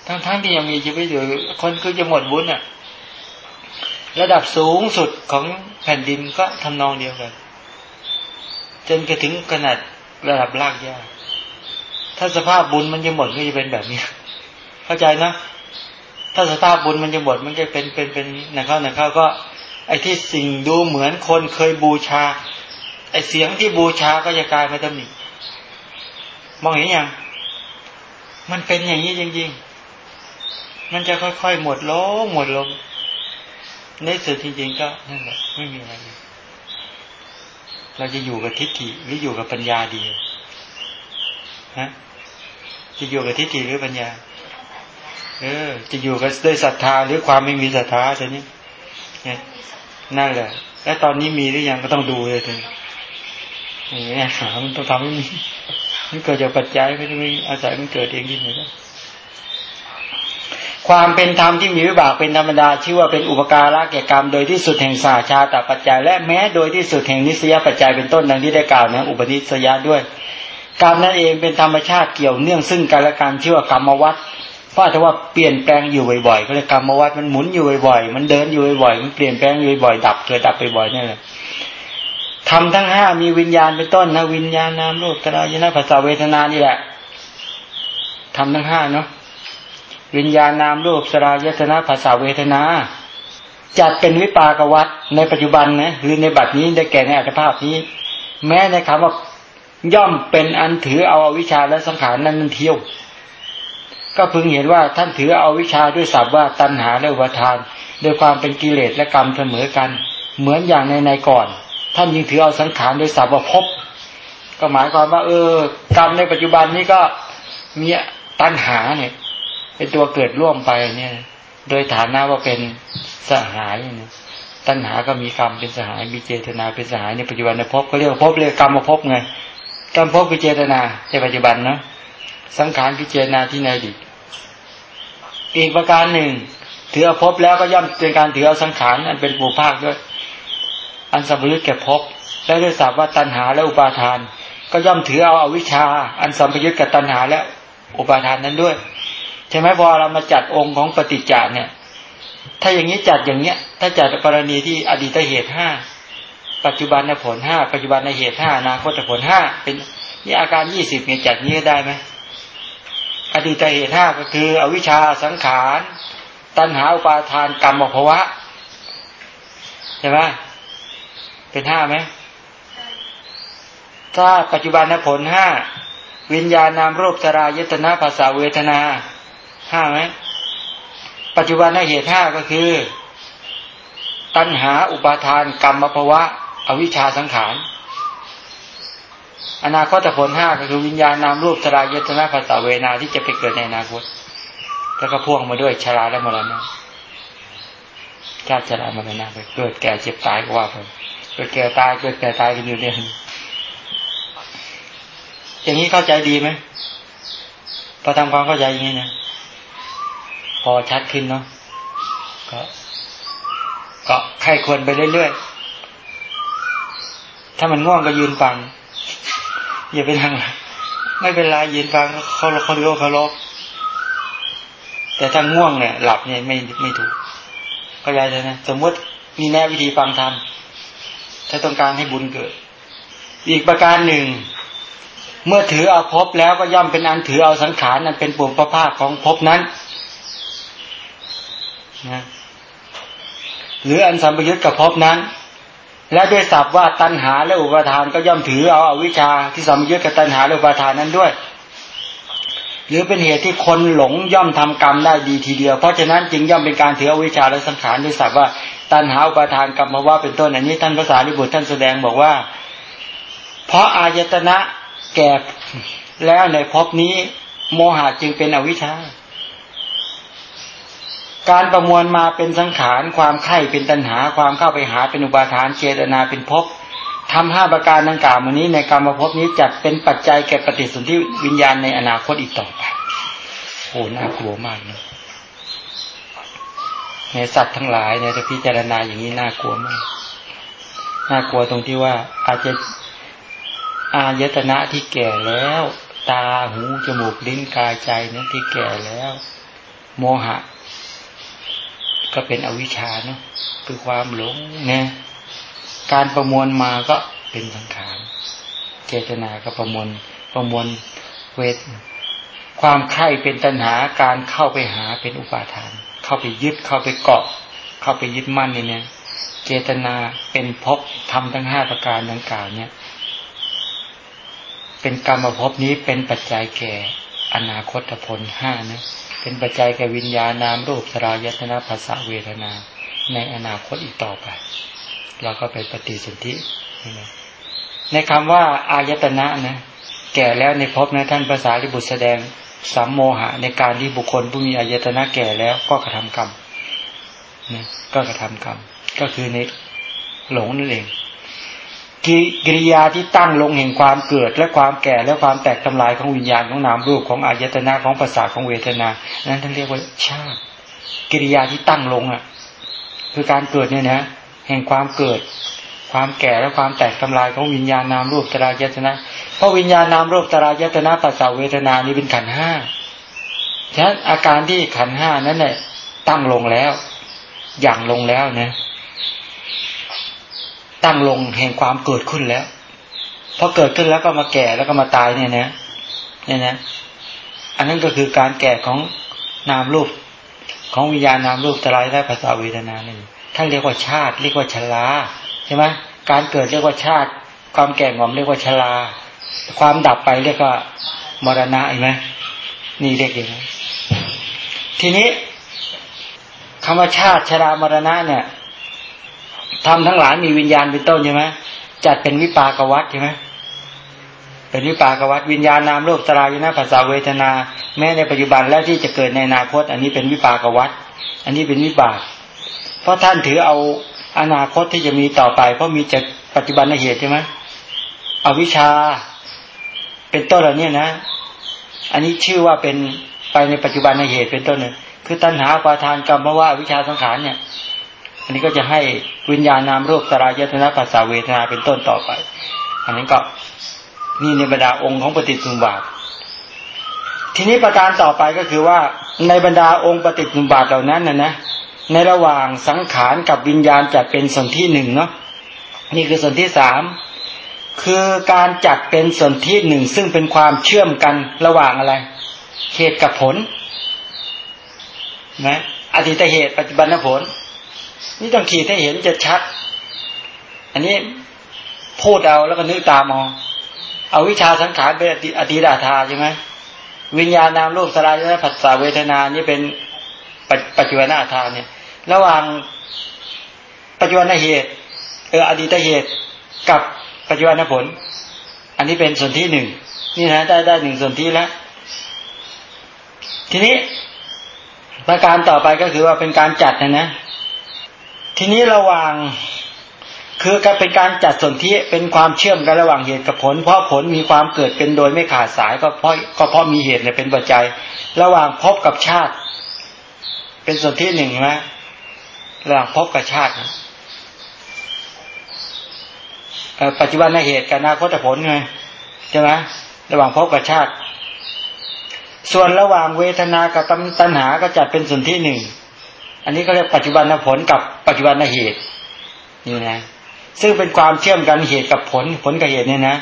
S1: ทั้งทั้งที่ยังมีชีวิตอยู่คนคือจะหมดบุญอะ ระดับสูงสุดของแผ่นดินก็ทำนองเดียวกัน จนกระถึงขนาดระดับลากยาถ้าสภาพบุญมันจะหมดก็จะเป็นแบบนี้ เข้าใจนะ ถ้าสภาพบุญมันจะหมดมันจะเป็นเป็นเป็นหนะครับนะครับก็ ไอ้ที่สิ่งดูเหมือนคนเคยบูชา ไอ้เสียงที่บูชาก็จะกลายเป็นตำหนิมองเห็นยังมันเป็นอย่างนี้จริงๆ มันจะค่อยๆ หมดลงหมดลง ในสุดจริงๆก็นั่นแหละไม่มีอะไร เราจะอยู่กับทิฏฐิหรืออยู่กับปัญญาดีฮะจะอยู่กับทิฏฐิหรือปัญญา เออ จะอยู่กับด้วยศรัทธาหรือความไม่มีศรัทธาแต่นี้นี่นั่นแหละ แล้วตอนนี้มีหรือยังก็ต้องดูเลยถึงอย่างนี้หามันต้องทำให้มีมันเกิดจากปัจจัยไม่ได้มีอาศัยมันเกิดเองที่ไหนได้ ความเป็นธรรมที่มีวิบากเป็นธรรมดา ชื่อว่าเป็นอุปการะแก่กรรมโดยที่สุดแห่งสาชาตปัจจัย และแม้โดยที่สุดแห่งนิสยปัจจัยเป็นต้นดังที่ได้กล่าวนะอุปนิสยด้วยกรรมนั่นเองเป็นธรรมชาติเกี่ยวเนื่องซึ่งกันและกันชื่อว่ากรรมวัฏเพราะถ้าว่าเปลี่ยนแปลงอยู่บ่อยๆก็เลยกรรมวัฏมันหมุนอยู่บ่อยๆมันเดินอยู่บ่อยๆมันเปลี่ยนแปลงอยู่บ่อยๆดับเกิดดับไปบ่อยนี่แหละทำทั้งห้ามีวิญญาณเป็นต้นนะวิญญาณนามรูปตรายนะภาษาเวทนานี่แหละทำทั้งห้าเนาะ วิญญาณนามรูปสรายตนะภาษาเวทนาจัดเป็นวิปากวัตในปัจจุบันนะหรือในบัดนี้ได้แก่ในอัตภาพนี้ แม้ในคำว่าย่อมเป็นอันถือเอาวิชาและสังขารนั้นมันเที่ยว ก็พึงเห็นว่าท่านถือเอาวิชาด้วยศัพท์ว่าตัณหาและอุปทาน โดยความเป็นกิเลสและกรรมเสมอกัน เหมือนอย่างในในก่อน ท่านยิ่งถือเอาสังขารโดยสับว่าพบก็หมายความว่า เออกรรมในปัจจุบันนี้ก็มีตัณหาเนี่ย เป็นตัวเกิดร่วมไปเนี่ย โดยฐานะว่าเป็นสหายเนี่ยตัณหาก็มีกรรมเป็นสหาย มีเจตนาเป็นสหายในปัจจุบันในภพก็เรียกว่าภพเรียกกรรมมาภพไงกรรมภพคือเจตนาในปัจจุบันนะสังขารคือเจตนาที่ในอดีตอีกประการหนึ่ง ถือเอาภพแล้วก็ย่อมเป็นการถือเอาสังขารอันเป็นปูภาคด้วย อันสัมพยุตแก่ภพและได้ทราบว่าตัณหาและอุปาทาน ก็ย่อมถือเอาอาวิชชา อันสัมพยุตกับตัณหาและอุปาทานนั้นด้วย ใช่ไหมพอเรามาจัดองค์ของปฏิจจาเนี่ย ถ้าอย่างนี้จัดอย่างเนี้ย ถ้าจัดกรณีที่อดีตเหตุห้าปัจจุบันผลห้าปัจจุบันเหตุห้าอนาคตผลห้าเป็นนี่อาการยี่สิบเนี่ยจัดนี้ได้ไหมอดีตเหตุห้าก็คือ อวิชชาสังขาร ตัณหาอุปาทานกรรมภวะใช่ไหมเป็นห้าไหมถ้าปัจจุบันผลห้าวิญญาณนามรูปสรายตนาภาษาเวทนา ห้าไหมปัจจุบันเหตุห้าก็คือ ตัณหาอุปาทานกรรมภวะ อวิชชาสังขาร อนาคตผลห้าก็คือวิญญาณนามรูปสรายตนาภาษาเวนาที่จะไปเกิดในอนาคต แล้วก็พ่วงมาด้วยชราและมรณะชาติชรามรณะไปเกิดแก่เจ็บตายก็ว่าไปเกิดแก่ตายเกิดแก่ตายกันอยู่เนี่ยอย่างนี้เข้าใจดีไหมพอทำความเข้าใจอย่างนี้นะ พอชัดขึ้นเนาะก็ก็ใครควรไปเรื่อยๆ ถ้ามันง่วงก็ยืนฟัง อย่าไปนั่งไม่เป็นไรยืนฟังเขาเขาเรียกเขาลบแต่ถ้าง่วงเนี่ย หลับเนี่ยไม่ไม่ถูกเข้าใจเลยนะสมมติมีแนววิธีฟังธรรมถ้าต้องการให้บุญเกิด อีกประการหนึ่ง เมื่อถือเอาพบแล้วก็ย่อมเป็นอันถือเอาสังขารนั้นเป็นปุ่มประภาคของพบนั้น นะหรืออันสัมปยุตกับภพนั้น และด้วยศัพท์ว่าตัณหาและอุปาทานก็ย่อมถือเอาอาวิชชาที่สัมปยุตกับตัณหาและอุปาทานนั้นด้วย หรือเป็นเหตุที่คนหลงย่อมทำกรรมได้ดีทีเดียว เพราะฉะนั้นจึงย่อมเป็นการถืออวิชชาและสังขารด้วยศัพท์ว่าตัณหาอุปาทานกรรมว่าเป็นต้นอันนี้ท่านภาษาลิบุตรท่านแสดงบอกว่า เพราะอายตนะแก่แล้วในภพนี้ โมหะจึงเป็นอวิชชา การประมวลมาเป็นสังขาร ความไข่เป็นตัณหา ความเข้าไปหาเป็นอุปาทานเจตนาเป็นภพทำห้าประการดังกล่าวมานี้ในกรรมภพนี้จัดเป็นปัจจัยแก่ปฏิสนธิวิญญาณในอนาคตอีกต่อไปโอ้น่ากลัวมากนะในสัตว์ทั้งหลายเนี่ยถ้าพิจารณาอย่างนี้น่ากลัวมาก น่ากลัวตรงที่ว่า อาจจะอายตนะที่แก่แล้ว ตาหูจมูกลิ้นกายใจนั้นที่แก่แล้ว โมหะ ก็เป็นอวิชชาเนาะคือความหลงเนี่ยการประมวลมาก็เป็นสังขารเจตนาก็ประมวลประมวลเวท ความไข่เป็นตัณหาการเข้าไปหาเป็นอุปาทาน เข้าไปยึดเข้าไปเกาะ เข้าไปยึดมั่นเนี่ย เจตนาเป็นภพทำทั้งห้าประการดังกล่าวเนี่ย เป็นกรรมภพนี้เป็นปัจจัยแก่อนาคตผลห้านะ เป็นปัจจัยแก่วิญญาณนามรูปสรายตนาภาษาเวทนา ในอนาคตอีกต่อไป เราก็ไปปฏิสนธิในคำว่าอายตนะนะ แก่แล้วในภพนะท่านภาษาลิบุตรแสดงสัมโมหะ ในการที่บุคคลผู้มีอายตนะแก่แล้วก็กระทำกรรมนะก็กระทำกรรม ก็คือในหลงนั่นเอง กิริยาที่ตั้งลงแห่งความเกิดและความแก่และความแตกทำลายของวิญญาณของนามรูปของอายตนะของภาษาของเวทนา นั้นท่านเรียกว่าชาติ กิริยาที่ตั้งลงอะ คือการเกิดเนี่ยนะ แห่งความเกิด ความแก่และความแตกทำลายของวิญญาณนามรูปตรายตนะเพราะวิญญาณนามรูปตรายตนะภาษาเวทนานี้เป็นขันห้าฉะนั้นอาการที่ขันห้านั้นเนี่ยตั้งลงแล้ว อย่างลงแล้วนะ ตั้งลงแห่งความเกิดขึ้นแล้วพอเกิดขึ้นแล้วก็มาแก่แล้วก็มาตายเนี่ยนะเนี่ยนะอันนั้นก็คือการแก่ของนามรูป ของวิญญาณนามรูปตรายได้ภาษาเวทนานี่ท่านเรียกว่าชาติ เรียกว่าชราใช่ไหมการเกิดเรียกว่าชาติ ความแก่งอมเรียกว่าชราความดับไปเรียกว่ามรณะเห็นไหมนี่เรียกอย่างนี้ทีนี้คำว่าชาติชรามรณะเนี่ย ทำทั้งหลายมีวิญญาณเป็นต้นใช่ไหมจัดเป็นวิปากวัฏใช่ไหมเป็นวิปากวัฏวิญญาณนามโลกตรายนะภาษาเวทนา แม้ในปัจจุบันและที่จะเกิดในอนาคต อันนี้เป็นวิปากวัฏอันนี้เป็นวิบาก เพราะท่านถือเอาอนาคตที่จะมีต่อไป เพราะมีจากปัจจุบันในเหตุใช่ไหมอวิชชาเป็นต้นเหล่านี้นะ อันนี้ชื่อว่าเป็นไปในปัจจุบันในเหตุเป็นต้นเนี่ยคือตัณหาปาทานกรรมว่าวิชาสังขารเนี่ย อันนี้ก็จะให้วิญญาณนามรูปสรายตนะภาษาเวทนาเป็นต้นต่อไป อันนี้ก็นี่ในบรรดาองค์ของปฏิสุบาท ทีนี้ประการต่อไปก็คือว่าในบรรดาองค์ปฏิสุบาทเหล่านั้นนะนะในระหว่างสังขารกับวิญญาณจะเป็นส่วนที่หนึ่งเนาะนี่คือส่วนที่สามคือการจัดเป็นส่วนที่หนึ่งซึ่งเป็นความเชื่อมกันระหว่างอะไรเหตุกับผลนะอดีตเหตุปัจจุบันผล นี่ต้องขีดให้เห็นจะชัด อันนี้พูดเอาแล้วก็นึกตามองเอาวิชาสังขารเป็นอดีตอาธาใช่ไหมวิญญาณนามรูปสลายและผัสสะเวทนานี่เป็นปัจจุบันอาธาเนี่ย ระหว่างปัจจุบันเหตุเอออดีตเหตุกับปัจจุบันผล อันนี้เป็นส่วนที่หนึ่งนี่นะได้ได้หนึ่งส่วนที่แล้ว ทีนี้ประการต่อไปก็คือว่าเป็นการจัดนะนะ ทีนี้ระหว่างคือการเป็นการจัดส่วนที่เป็นความเชื่อมกันระหว่างเหตุกับผล เพราะผลมีความเกิดเป็นโดยไม่ขาดสายก็เพราะก็เพราะมีเหตุเนี่ยเป็นปัจจัย ระหว่างพบกับชาติ เป็นส่วนที่หนึ่งนะระหว่างพบกับชาติปัจจุบันในเหตุกับอนาคตผลไงใช่ไหมระหว่างพบกับชาติ ส่วนระหว่างเวทนากับตัณหาก็จัดเป็นส่วนที่หนึ่ง อันนี้ก็เรียกปัจจุบันผลกับปัจจุบันเหตุนี่นะ ซึ่งเป็นความเชื่อมกันเหตุกับผลผลกับเหตุเนี่ยนะ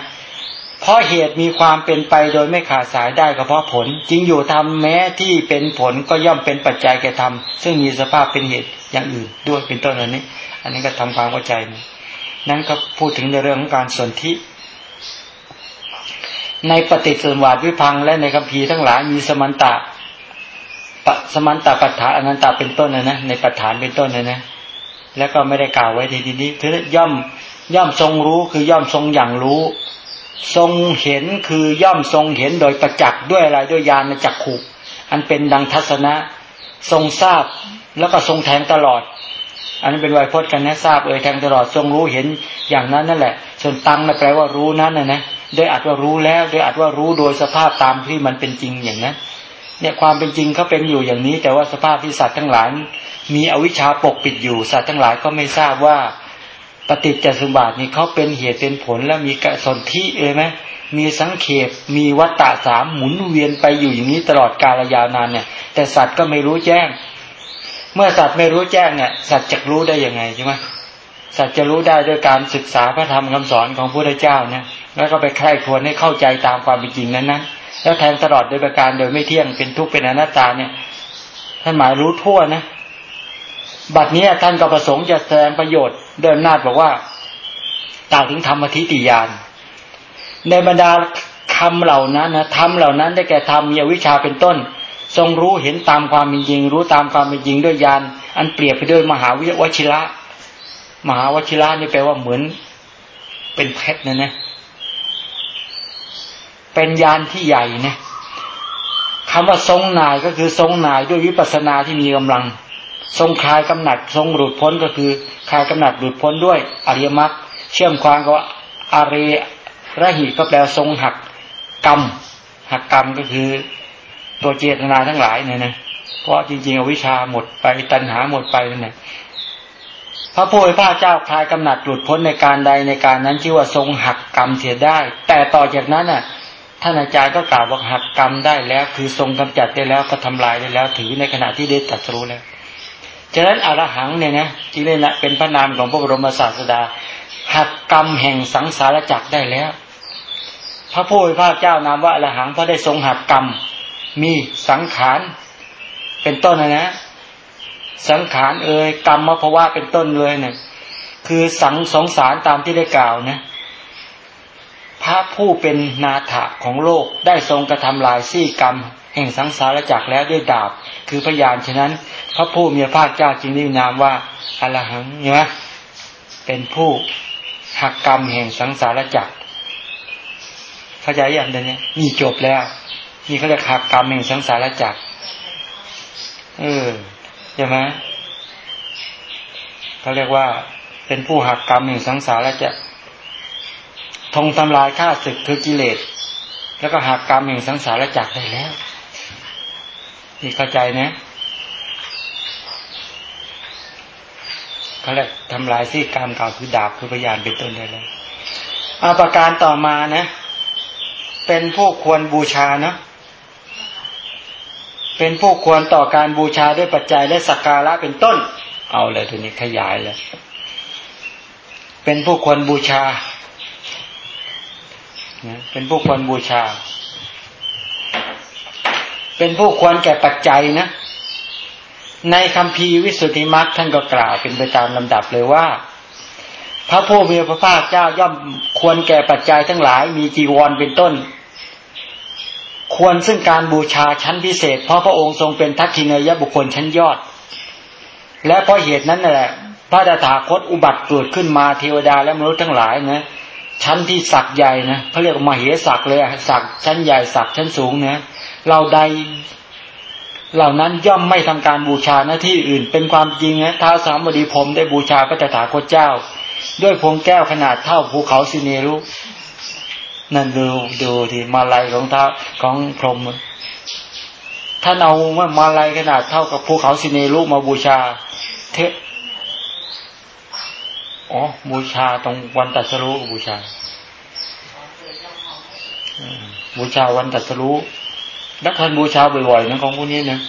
S1: เพราะเหตุมีความเป็นไปโดยไม่ขาดสายได้ก็เพราะผลจริงอยู่ทำแม้ที่เป็นผลก็ย่อมเป็นปัจจัยแก่ธรรมซึ่งมีสภาพเป็นเหตุอย่างอื่นด้วยเป็นต้นอันนี้ อันนี้ก็ทำความเข้าใจนะนั้นก็พูดถึงในเรื่องของการสนธิในปฏิสนวาดวิพังและในคัมภีร์ทั้งหลายมีสมันตะ สมันตปัฏฐานอนันตะเป็นต้นนะนะในปัฏฐานเป็นต้นนะนะแล้วก็ไม่ได้กล่าวไว้ทีนี้คือย่อมย่อมทรงรู้คือย่อมทรงอย่างรู้ ทรงเห็นคือย่อมทรงเห็นโดยประจักษ์ด้วยอะไรด้วยญาณจักขุอันเป็นดังทัศนะ ทรงทราบแล้วก็ทรงแทงตลอด อันนี้เป็นไวยพจน์กันนะทราบเอ่ยแทงตลอดทรงรู้เห็นอย่างนั้นนั่นแหละ ส่วนตังนะแปลว่ารู้นั้นนะนะโดยอาจว่ารู้แล้วโดยอาจว่ารู้โดยสภาพตามที่มันเป็นจริงอย่างนั้น เนี่ยความเป็นจริงเขาเป็นอยู่อย่างนี้ แต่ว่าสภาพที่สัตว์ทั้งหลายมีอวิชชาปกปิดอยู่ สัตว์ทั้งหลายก็ไม่ทราบว่าปฏิจจสมบัตินี่เขาเป็นเหตุเป็นผลแล้วมีกสนธิเอไหมมีสังเขปมีวัตตะสามหมุนเวียนไปอยู่อย่างนี้ตลอดกาลยาวนานเนี่ย แต่สัตว์ก็ไม่รู้แจ้ง เมื่อสัตว์ไม่รู้แจ้งเนี่ยสัตว์จะรู้ได้ยังไงใช่ไหมสัตว์จะรู้ได้ด้วยการศึกษาพระธรรมคำสอนของพระพุทธเจ้าเนี่ยแล้วก็ไปใคร่ควรให้เข้าใจตามความเป็นจริงนั้นนั้น แล้วแทนตลอดโดยประการโดยไม่เที่ยงเป็นทุกข์เป็นอนัตตาเนี่ยท่านหมายรู้ทั่วนะบัดนี้ท่านก็ประสงค์จะแสดงประโยชน์เดินหน้าบอกว่ากล่าวถึงธรรมทิฏฐิยานในบรรดาคำเหล่านั้นนะธรรมเหล่านั้นได้แก่ธรรมมีวิชาเป็นต้น ทรงรู้เห็นตามความเป็นจริง รู้ตามความเป็นจริงด้วยยานอันเปรียบไปด้วยมหาวิวชิระ มหาวชิระนี่แปลว่าเหมือน เป็นเพชรนะนะ เป็นยานที่ใหญ่นะคำว่าทรงนายก็คือทรงนายด้วยวิปัสนาที่มีกำลัง ทรงคลายกำหนัด ทรงหลุดพ้นก็คือคลายกำหนัดหลุดพ้นด้วยอริยมรรคเชื่อมความกับอารีระหิก็แปลทรงหักกรรมหักกรรมก็คือตัวเจตนาทั้งหลายเนี่ยนะเพราะจริงๆอวิชาหมดไปตัณหาหมดไปนั่นแหละพระผู้เป็นพระเจ้าคลายกำหนัดหลุดพ้นในการใดในการนั้นชื่อว่าทรงหักกรรมเสียได้ แต่ต่อจากนั้นน่ะ ท่านอาจารย์ก็กล่าวว่าหักกรรมได้แล้ว คือทรงกำจัดได้แล้วก็ทำลายได้แล้ว ถือในขณะที่ได้ตรัสรู้แล้วฉะนั้นอรหังเนี่ยนะที่เนนะเป็นพระนามของพระบรมศาสดาหักกรรมแห่งสังสารจักรได้แล้ว พระผู้เป็นพระเจ้านามว่าอรหังเพราะได้ทรงหักกรรม มีสังขารเป็นต้นนะนะ สังขารเอ่ยกรรมมภาวะเป็นต้นเลยเนี่ยคือสังสงสารตามที่ได้กล่าวนะ ระผู้เป็นนาถะของโลกได้ทรงกระทำลายซี่กรรม แห่งสังสารจักรแล้วด้วยดาบ คือพยานฉะนั้น พระผู้มีพระเจ้าจึงได้นามว่าอรหังเนไหมเป็นผู้หักกรรมแห่งสังสารจักรเข้าใจอย่างเดียวนี้นี่จบแล้วนี่เขาเรียกหักกรรมแห่งสังสารจักรเออใช่ไหมเขาเรียกว่าเป็นผู้หักกรรมแห่งสังสารจักร ทงทำลายข้าศึกคือกิเลส แล้วก็หักกรรมแห่งสังสารจักรได้แล้วนี่เข้าใจนะเขาเรียกทำลายซี่กรรมเก่าคือดาบคือพยานเป็นต้นได้เลยอาประการต่อมานะ เป็นผู้ควรบูชานะเป็นผู้ควรต่อการบูชาด้วยปัจจัยและสักการะเป็นต้น เอาเลยทีนี้ขยายเลย เป็นผู้ควรบูชา เป็นผู้ควรบูชา เป็นผู้ควรแก่ปัจจัยนะ ในคำพีวิสุทธิมรรคท่านก็กล่าวเป็นไปตามลำดับเลยว่า พระผู้มีพระภาคเจ้าย่อมควรแก่ปัจจัยทั้งหลาย มีจีวรเป็นต้น ควรซึ่งการบูชาชั้นพิเศษ เพราะพระองค์ทรงเป็นทักษิณยบุคคลชั้นยอด และเพราะเหตุนั้นแหละพระดาถาคตอุบัติเกิดขึ้นมาเทวดาและมนุษย์ทั้งหลายนะ ชั้นที่สักใหญ่นะเขาเรียกมาเหสักเลยสักชั้นใหญ่สักชั้นสูงเนะเราใด เหล่านั้นย่อมไม่ทำการบูชาหน้าที่อื่น เป็นความจริงนะท้าวสามบดีพรมได้บูชาพระตถาคตเจ้า ด้วยพวงแก้วขนาดเท่าภูเขาสิเนรุนั่นดูดูที่มาลัยของท้าของพรหมท่านเอาว่ามาลัยขนาดเท่ากับภูเขาสิเนรุมาบูชา เท อ๋อ บูชาตรงวันตัดสรู้บูชา บูชาวันตัดสรู้แล้วท่านบูชาบ่อยๆนะของพวกนี้นะ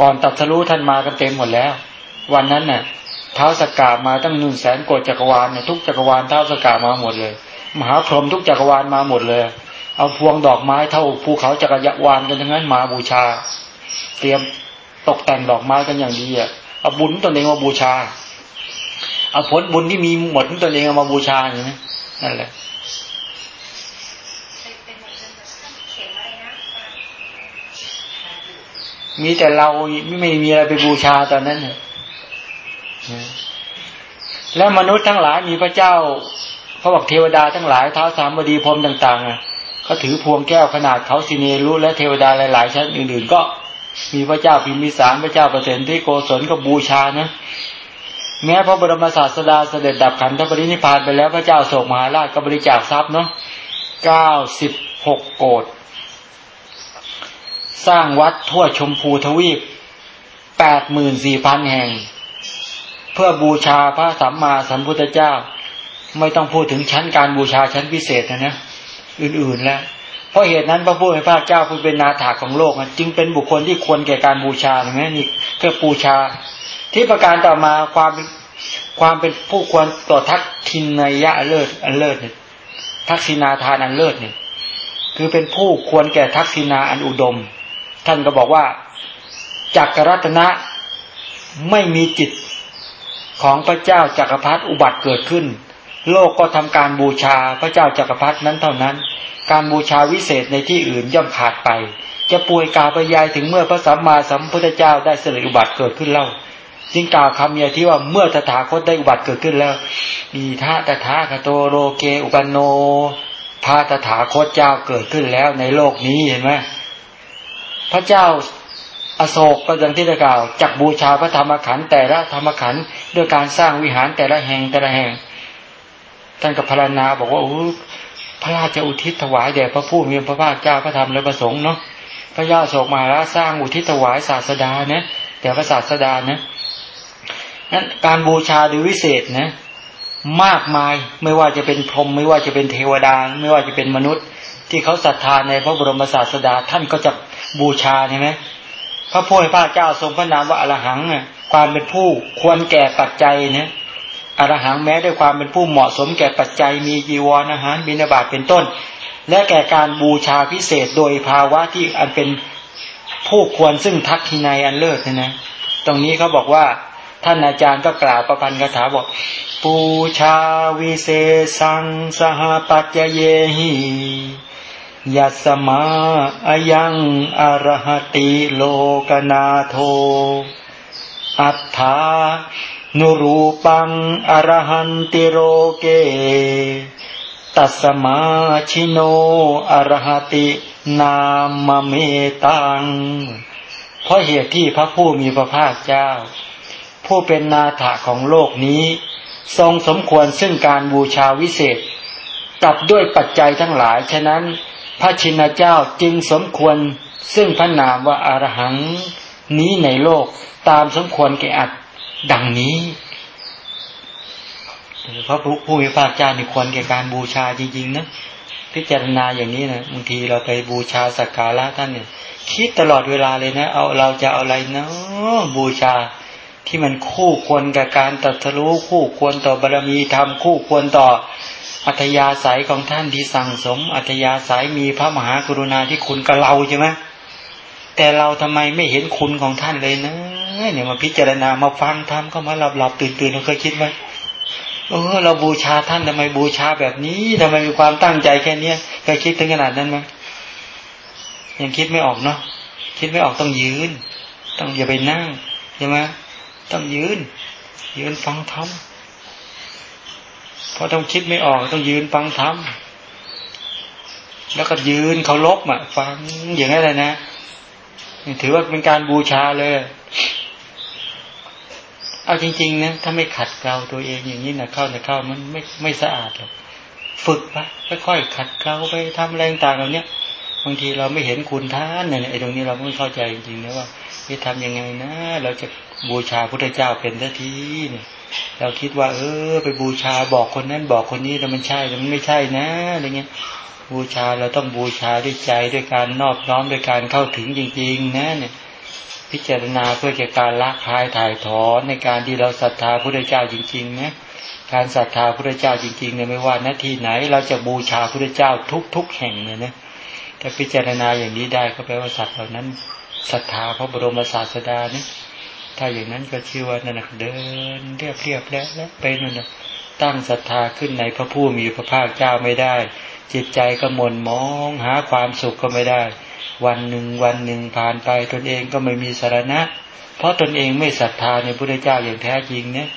S1: ก่อนตัดสรู้ท่านมากันเต็มหมดแล้ว วันนั้นน่ะเท้าสกกามาตั้งหนึ่งแสนโกดจักรวาลเนี่ยทุกจักรวาลเท้าสกกามาหมดเลย มหาพรหมทุกจักรวาลมาหมดเลย เอาพวงดอกไม้เท่าภูเขาจักรยวานกันทั้งนั้นมาบูชา เตรียมตกแต่งดอกไม้กันอย่างดีอะเอาบุญตนเองมาบูชา เอาผลบุญที่มีหมดตนเองเอามาบูชาอย่างนี้นั่นแหละมีแต่เราไม่มีอะไรไปบูชาตอนนั้นเนี่ยแล้วมนุษย์ทั้งหลายมีพระเจ้าเขาบอกเทวดาทั้งหลายเท้าสามบดีพรมต่าง ๆอะเขาถือพวงแก้วขนาดเขาสิเนรุและเทวดาหลาย ๆ ชั้นอื่น ๆ ก็มีพระเจ้าพิมพิสารพระเจ้าเปรตที่โกศลก็บูชานะ แม้พระบรมศาสดาเสด็จดับขันธปรินิพานไปแล้วพระเจ้าโศกมหาราชก็บริจาคทรัพย์เนาะเก้าสิบหกโกดสร้างวัดทั่วชมพูทวีปแปดหมื่นสี่พันแห่ง เพื่อบูชาพระสัมมาสัมพุทธเจ้า ไม่ต้องพูดถึงชั้นการบูชาชั้นพิเศษนะนะอื่นๆแล้วเพราะเหตุนั้นพระผู้เป็นพระเจ้าผู้เป็นนาถาของโลกจึงเป็นบุคคลที่ควรแก่การบูชาใช่ไหมนี่เพื่อบูชา ที่ประการต่อมาความความเป็นผู้ควรต่อทักทินนยะเลิศอันเลิศเนี่ยทักษินาทานอันเลิศเนี่ยคือเป็นผู้ควรแก่ทักษินาอันอุดม ท่านก็บอกว่าจักรรัตนะไม่มีจิตของพระเจ้าจักรพรรดิอุบัติเกิดขึ้น โลกก็ทำการบูชาพระเจ้าจักรพรรดินั้นเท่านั้น การบูชาวิเศษในที่อื่นย่อมขาดไป จะป่วยกาปยายถึงเมื่อพระสัมมาสัมพุทธเจ้าได้เสด็จอุบัติเกิดขึ้นเล่า จึงกล่าวคำเนี่ยที่ว่าเมื่อตถาคตได้อุบัติเกิดขึ้นแล้วมีท่าตถาคโตโรเกอุปันโนพระตถาคตเจ้าเกิดขึ้นแล้วในโลกนี้เห็นไหมพระเจ้าอโศกก็ดังที่ได้กล่าวจักบูชาพระธรรมขันธ์แต่ละธรรมขันธ์ด้วยการสร้างวิหารแต่ละแห่งแต่ละแห่ง ท่านกับพารณาบอกว่าโอ้พระราชอุทิศถวายแด่พระผู้มีพระภาคเจ้าพระธรรมและประสงค์เนาะพระยาโศกมาแล้วสร้างอุทิศถวายศาสดาเนะแต่พระศาสดาเนะ นั้นการบูชาโดยวิเศษนะ มากมายไม่ว่าจะเป็นพรหมไม่ว่าจะเป็นเทวดา ไม่ว่าจะเป็นมนุษย์ ที่เขาศรัทธาในพระบรมศาสดาท่านก็จะบูชาใช่ไหมพระพุทธเจ้าทรงพระนามว่าอรหังเนี่ยความเป็นผู้ควรแก่ปัจจัยเนี่ยอรหังแม้ด้วยความเป็นผู้เหมาะสมแก่ปัจจัยมีจีวรอาหารบิณฑบาตเป็นต้น และแก่การบูชาพิเศษโดยภาวะที่อันเป็นผู้ควรซึ่งทักทินัยอันเลิศนะ ตรงนี้เขาบอกว่า ท่านอาจารย์ก็กล่าวประพันธ์คาถาบอก ปูชาวิเศษังสหปัจเยหียัสมาอายังอรหติโลกนาโท อัฏฐานุรูปังอรหันติโรเก ตัสมาชิโนอรหตินามเมตัง เพราะเหตุที่พระผู้มีพระภาคเจ้า ผู้เป็นนาถะของโลกนี้ ทรงสมควรซึ่งการบูชาวิเศษกับด้วยปัจจัยทั้งหลาย ฉะนั้นพระชินเจ้าจึงสมควรซึ่งพระนามว่าอารหังนี้ในโลกตามสมควรแก่อัดดังนี้พระผู้มีพระเจ้านี่ควรแก่การบูชาจริงๆนะพิจารณาอย่างนี้นะบางทีเราไปบูชาสักการะท่านเนี่ย คิดตลอดเวลาเลยนะ เอาเราจะเอาอะไรเนาะบูชา ที่มันคู่ควรกับการตัดสู้คู่ควรต่อบารมีธรรมคู่ควรต่ออัธยาศัยของท่านที่สั่งสม อัธยาศัยมีพระมหากรุณาที่คุณกับเราใช่ไหมแต่เราทำไมไม่เห็นคุณของท่านเลยนะเนี่ยมาพิจารณามาฟังธรรมก็มาหลับหลับตื่นตื่นเราเคยคิดไหมเออเราบูชาท่านทำไมบูชาแบบนี้ทำไมมีความตั้งใจแค่เนี้ยเคยคิดถึงขนาดนั้นไหมยังคิดไม่ออกเนาะคิดไม่ออกต้องยืน ต้องอย่าไปนั่งใช่ไหม ต้องยืน ยืนฟังธรรมพอต้องคิดไม่ออกต้องยืนฟังธรรมแล้วก็ยืนเคารพอะ ฟังอย่างนั้นเลยนะถือว่าเป็นการบูชาเลย เอาจริง ๆ นะ ถ้าไม่ขัดเกลาตัวเองอย่างนี้นะเข้านะเข้ามันไม่ไม่สะอาดหรอกฝึกไปค่อยๆขัดเกลาไปทำแรงต่างเหล่านี้บางทีเราไม่เห็นคุณท่านเนี่ยไอ้ตรงนี้เราไม่เข้าใจจริงๆนะว่าจะทำยังไงนะ เราจะ บูชาพระเจ้าเป็นทันทีเนี่ยเราคิดว่า เออ ไปบูชาบอกคนนั้นบอกคนนี้แต่มันใช่แต่มันไม่ใช่นะอะไรเงี้ยบูชาเราต้องบูชาด้วยใจด้วยการนอบน้อมด้วยการเข้าถึงจริง ๆ นะเนี่ย พิจารณาเพื่อแก่การละคลายถ่ายถอนในการที่เราศรัทธาพระเจ้าจริงๆนะการศรัทธาพระเจ้าจริงๆเนี่ยไม่ว่านาทีไหน เราจะบูชาพระเจ้าทุก ๆ แห่งเลยนะถ้าพิจารณาอย่างนี้ได้ก็แปลว่าสัตว์เหล่านั้นศรัทธาพระบรมศาสดาเนี่ย ถ้าอย่างนั้นก็ชื่อว่านั่นเดินเรียบเรียบแล้วแล้วไปนั่นตั้งศรัทธาขึ้นในพระผู้มีพระภาคเจ้าไม่ได้ จิตใจก็มนมองหาความสุขก็ไม่ได้ วันหนึ่งวันหนึ่งผ่านไปตนเองก็ไม่มีสาระ เพราะตนเองไม่ศรัทธาในพระเจ้าอย่างแท้จริงเนี่ย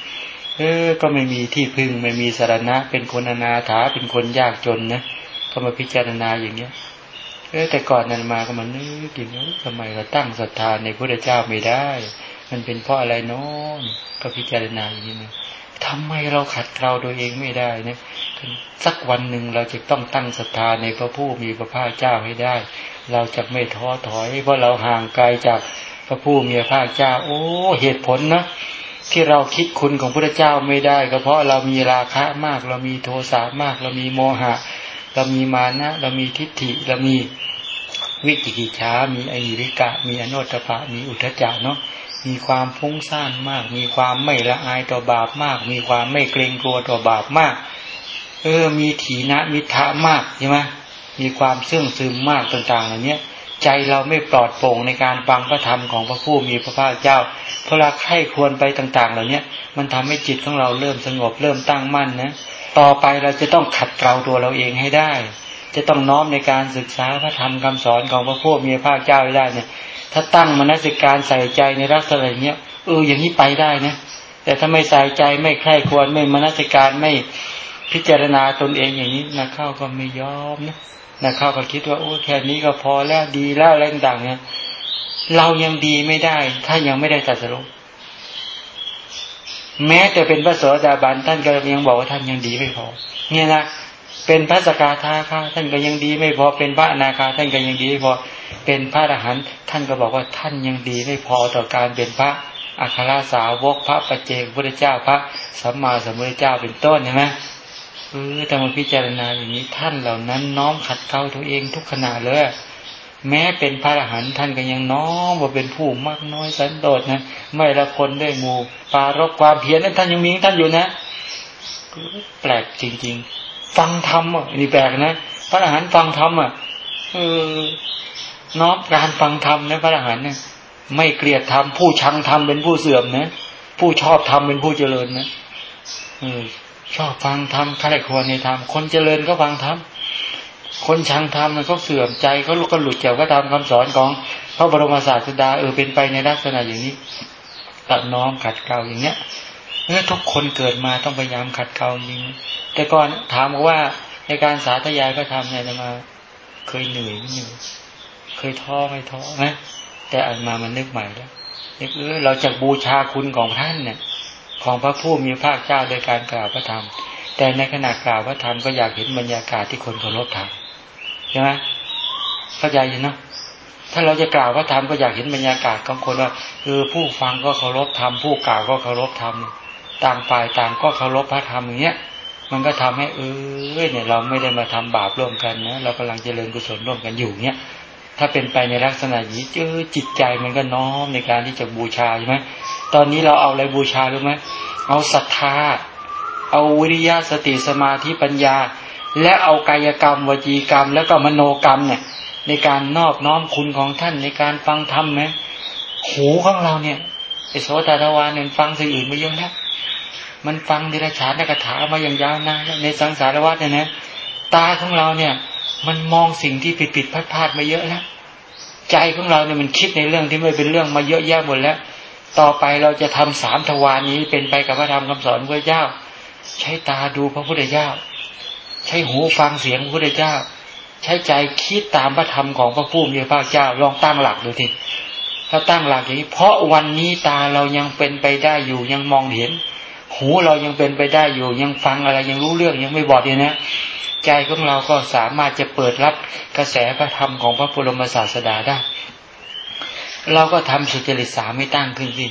S1: เออก็ไม่มีที่พึ่งไม่มีสาระเป็นคนอนาถาเป็นคนยากจนนะก็มาพิจารณาอย่างเนี้ยเออแต่ก่อนนั้นมาก็มันนึกอย่างนี้ทำไมเราตั้งศรัทธาในพระเจ้าไม่ได้ มันเป็นเพราะอะไรเนาะก็พิจารณาอย่างนี้นะทำไมเราขัดเราโดยเองไม่ได้นะสักวันหนึ่งเราจะต้องตั้งศรัทธาในพระผู้มีพระภาคเจ้าให้ได้ เราจะไม่ท้อถอย เพราะเราห่างไกลจากพระผู้มีพระภาคเจ้า โอ้เหตุผลนะที่เราคิดคุณของพระเจ้าไม่ได้ ก็เพราะเรามีราคะมาก เรามีโทสะมาก เรามีโมหะ เรามีมานะ เรามีทิฏฐิ เรามีวิจิกิจฉามีอหิริกะ มีอนุตตปะ มีอุทจจะเนาะ มีความฟุ้งซ่านมาก มีความไม่ละอายต่อบาปมาก มีความไม่เกรงกลัวต่อบาปมาก เออ มีถีนะมิทะมากใช่ไหมมีความเสื่องซึมมากต่างๆเหล่านี้ใจเราไม่ปลอดโปร่งในการฟังพระธรรมของพระผู้มีพระภาคเจ้าเพราะเราไข้ควรไปต่าง ๆ เหล่านี้มันทำให้จิตของเราเริ่มสงบเริ่มตั้งมั่นนะต่อไปเราจะต้องขัดเกลาตัวเราเองให้ได้ จะต้องน้อมในการศึกษาพระธรรมคำสอนของพระพุทธมีพระเจ้าได้เนี่ย ถ้าตั้งมนสิการใส่ใจในรักษณะเนี้ยเอออย่างนี้ไปได้นะแต่ถ้าไม่ใส่ใจไม่ใคร่ควรไม่มนสิการไม่พิจารณาตนเองอย่างนี้นะเข้าก็ไม่ยอมนะนะเข้าก็คิดว่าโอ้แค่นี้ก็พอแล้วดีแล้วอะไรต่างเนี่ยเรายังดีไม่ได้ ถ้ายังไม่ได้ตัดสรุปแม้แต่เป็นพระโสดาบันท่านก็ยังบอกว่าท่านยังดีไม่พอ เนี่ยนะเป็นพระสกาธาคาท่านก็ยังดีไม่พอเป็นพระอนาคาท่านก็ยังดีไม่พอ เป็นพระอรหันต์ท่านก็บอกว่าท่านยังดีไม่พอต่อการเป็นพระอัครสาวกพระปัจเจกพุทธเจ้าพระสัมมาสัมพุทธเจ้าเป็นต้นใช่ไหมเออแต่มาพิจารณาอย่างนี้ท่านเหล่านั้นน้อมขัดเกลาตัวเองทุกขณะเลยแม้เป็นพระอรหันต์ท่านก็ยังน้อมว่าเป็นผู้มากน้อยสันโดษนะไม่ละคนได้หมู่ปารกความเพียรนั้นท่านยังมีท่านอยู่นะแปลกจริง ๆ ฟังธรรมอะนี่แปลกนะพระอรหันต์ฟังธรรมอะเออ น้อมการฟังธรรมนะพระอรหันต์เนี่ยไม่เกลียดธรรมผู้ชังธรรมเป็นผู้เสื่อมนะผู้ชอบธรรมเป็นผู้เจริญนะอชอบฟังธรรมใครควรในธรรมคนเจริญก็ฟังธรรมคนชังธรรมมันก็เสื่อมใจเขาลุกก็หลุดจากพระธรรมคำสอนของพระบรมศาสดาเออเป็นไปในลักษณะอย่างนี้ตัดน้อมขัดเกลาอย่างเนี้ยเมื่อทุกคนเกิดมาต้องพยายามขัดเกลาจริงแต่ก่อนถามว่าในการสาธยายก็ทำเนี่ยมา เคยเหนื่อยไม่เหนื่อย เคยท้อไม่ท้อนะ แต่อันมามันนึกใหม่แล้วนึกเออเราจะบูชาคุณของท่านเนี่ย ของพระผู้มีพระเจ้าโดยการกล่าวพระธรรม แต่ในขณะกล่าวพระธรรมก็อยากเห็นบรรยากาศที่คนเคารพธรรมใช่ไหมเข้าใจยินนะถ้าเราจะกล่าวพระธรรมก็อยากเห็นบรรยากาศของคนว่าเออผู้ฟังก็เคารพธรรมผู้กล่าวก็เคารพธรรมต่างฝ่ายต่างก็เคารพพระธรรมอย่างเงี้ยมันก็ทำให้เออเนี่ย เราไม่ได้มาทำบาปร่วมกันนะเรากำลังเจริญกุศลร่วมกันอยู่เนี่ย ถ้าเป็นไปในลักษณะนี้เจอจิตใจมันก็น้อมในการที่จะบูชาใช่ไหมตอนนี้เราเอาอะไรบูชารู้ไหมเอาศรัทธา เอาวิริยะสติสมาธิปัญญา และเอากายกรรมวจีกรรม แล้วก็มโนกรรมเนี่ย ในการนอบน้อมคุณของท่านในการฟังธรรมนะหูของเราเนี่ยไอโสตทวารเนี่ยฟังสิ่งอื่นมาเยอะนะมันฟังดิรชานกถามาอย่างยาวนานในสังสารวัฏเนี่ยนะตาของเราเนี่ย มันมองสิ่งที่ผิดผิดพลาดพลาดมาเยอะแล้วใจของเราเนี่ยมันคิดในเรื่องที่ไม่เป็นเรื่องมาเยอะแยะหมดแล้ว ต่อไปเราจะทำสามทวารนี้เป็นไปกับพระธรรมคำสอนพระเจ้า ใช้ตาดูพระพุทธเจ้า ใช้หูฟังเสียงพระพุทธเจ้า ใช้ใจคิดตามพระธรรมของพระผู้มีพระเจ้าลองตั้งหลักดูทีถ้าตั้งหลักอย่างนี้ เพราะวันนี้ตาเรายังเป็นไปได้อยู่ยังมองเห็น หูเรายังเป็นไปได้อยู่ ยังฟังอะไรยังรู้เรื่องยังไม่บอดเลยนะ ใจของเราก็สามารถจะเปิดรับกระแสพระธรรมของพระพุทธศาสดาได้ เราก็ทำสุจริตสามไม่ตั้งขึ้นสิ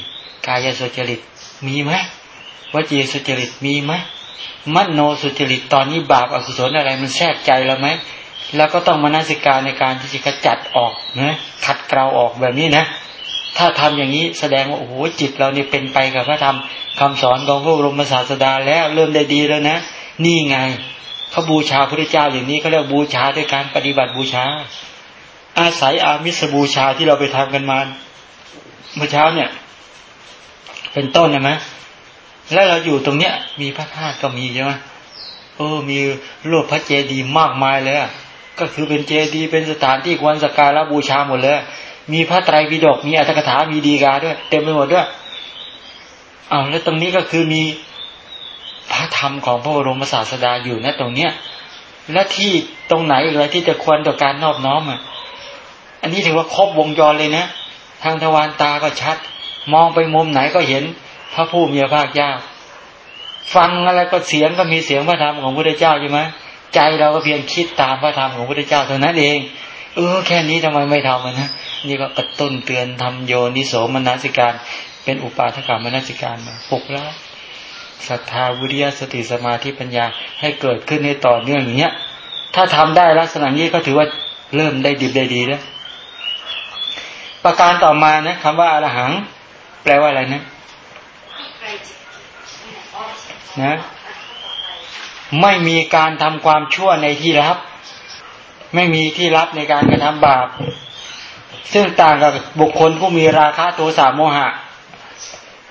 S1: กายสุจริตมีไหมวจีสุจริตมีไหมมโนสุจริตตอนนี้บาปอกุศลอะไรมันแทรกใจเราไหมแล้วก็ต้องมานาสิการในการที่จะขจัดออกนะขัดเกลาออกแบบนี้นะถ้าทำอย่างนี้แสดงว่าโอ้โหจิตเราเนี่ยเป็นไปกับพระธรรมคำสอนของพระบรมศาสดาแล้วเริ่มได้ดีแล้วนะ นี่ไง เขาบูชาพระเจ้าอย่างนี้เขาเรียกบูชาด้วยการปฏิบัติบูชา อาศัยอามิสบูชาที่เราไปทำกันมาเมื่อเช้าเนี่ย เป็นต้นใช่ไหมแล้วเราอยู่ตรงเนี้ย มีพระธาตุก็มีใช่ไหมเออ มีรูปพระเจดีย์มากมายเลยก็คือเป็นเจดีย์เป็นสถานที่ควรสักการะบูชาหมดเลยมีพระไตรปิฎกมีอัตถกถามีดีกาด้วย เต็มไปหมดด้วยอ้าวแล้วตรงนี้ก็คือมี พระธรรมของพระบรมศาสดาอยู่นะตรงเนี้ยและที่ตรงไหนอีกอะไรที่จะควรต่อการนอบน้อมอะ อันนี้ถือว่าครบวงจรเลยนะ ทางทวารตาก็ชัด มองไปมุมไหนก็เห็น พระผู้มีพระภาคเจ้าฟังอะไรก็เสียงก็มีเสียงพระธรรมของพระพุทธเจ้าใช่ไหมใจเราก็เพียงคิดตามพระธรรมของพระพุทธเจ้าเท่านั้นเอง เออแค่นี้ทำไมไม่ทำนะนี่ก็กระตุ้นเตือนทำโยนิโสมนสิการ เป็นอุปาทกรรมมนสิการมาปลุกแล้ว ศรัทธาวิริยะสติสมาธิปัญญาให้เกิดขึ้นในต่อเนื่องอย่างเงี้ย ถ้าทำได้ลักษณะนี้ก็ถือว่าเริ่มได้ดีได้ดีแล้ว ประการต่อมานะคำว่าอรหัง แปลว่าอะไรนะนะไม่มีการทำความชั่วในที่รับ ไม่มีที่รับในการกระทำบาป ซึ่งต่างกับบุคคลผู้มีราคะโทสะโมหะ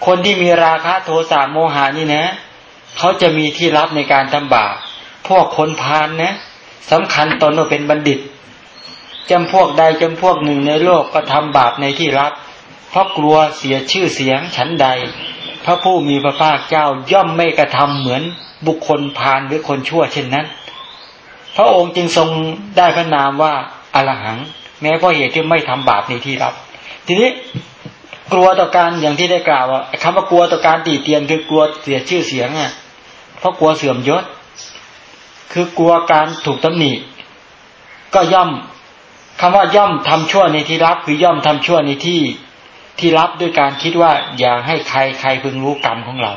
S1: คนที่มีราคะโทสะโมหานี่นะเขาจะมีที่รับในการทำบาปพวกคนพานนะสำคัญตนว่าเป็นบัณฑิตจำพวกใดจำพวกหนึ่งในโลกก็ทำบาปในที่รับ เพราะกลัวเสียชื่อเสียงฉันใด พระผู้มีพระภาคเจ้าย่อมไม่กระทำเหมือนบุคคลพานหรือคนชั่วเช่นนั้น พระองค์จึงทรงได้พระนามว่าอรหัง แม้เพราะเหตุที่ไม่ทำบาปในที่รับ ทีนี้ กลัวต่อการอย่างที่ได้กล่าวว่าคำว่ากลัวต่อการตีเตียนคือกลัวเสียชื่อเสียงอะเพราะกลัวเสื่อมยศ คือกลัวการถูกตำหนิก็ย่อมคำว่าย่อมทำชั่วในที่รับ คือย่อมทำชั่วในที่ที่รับด้วยการคิดว่า อย่าให้ใครใครพึงรู้กรรมของเรา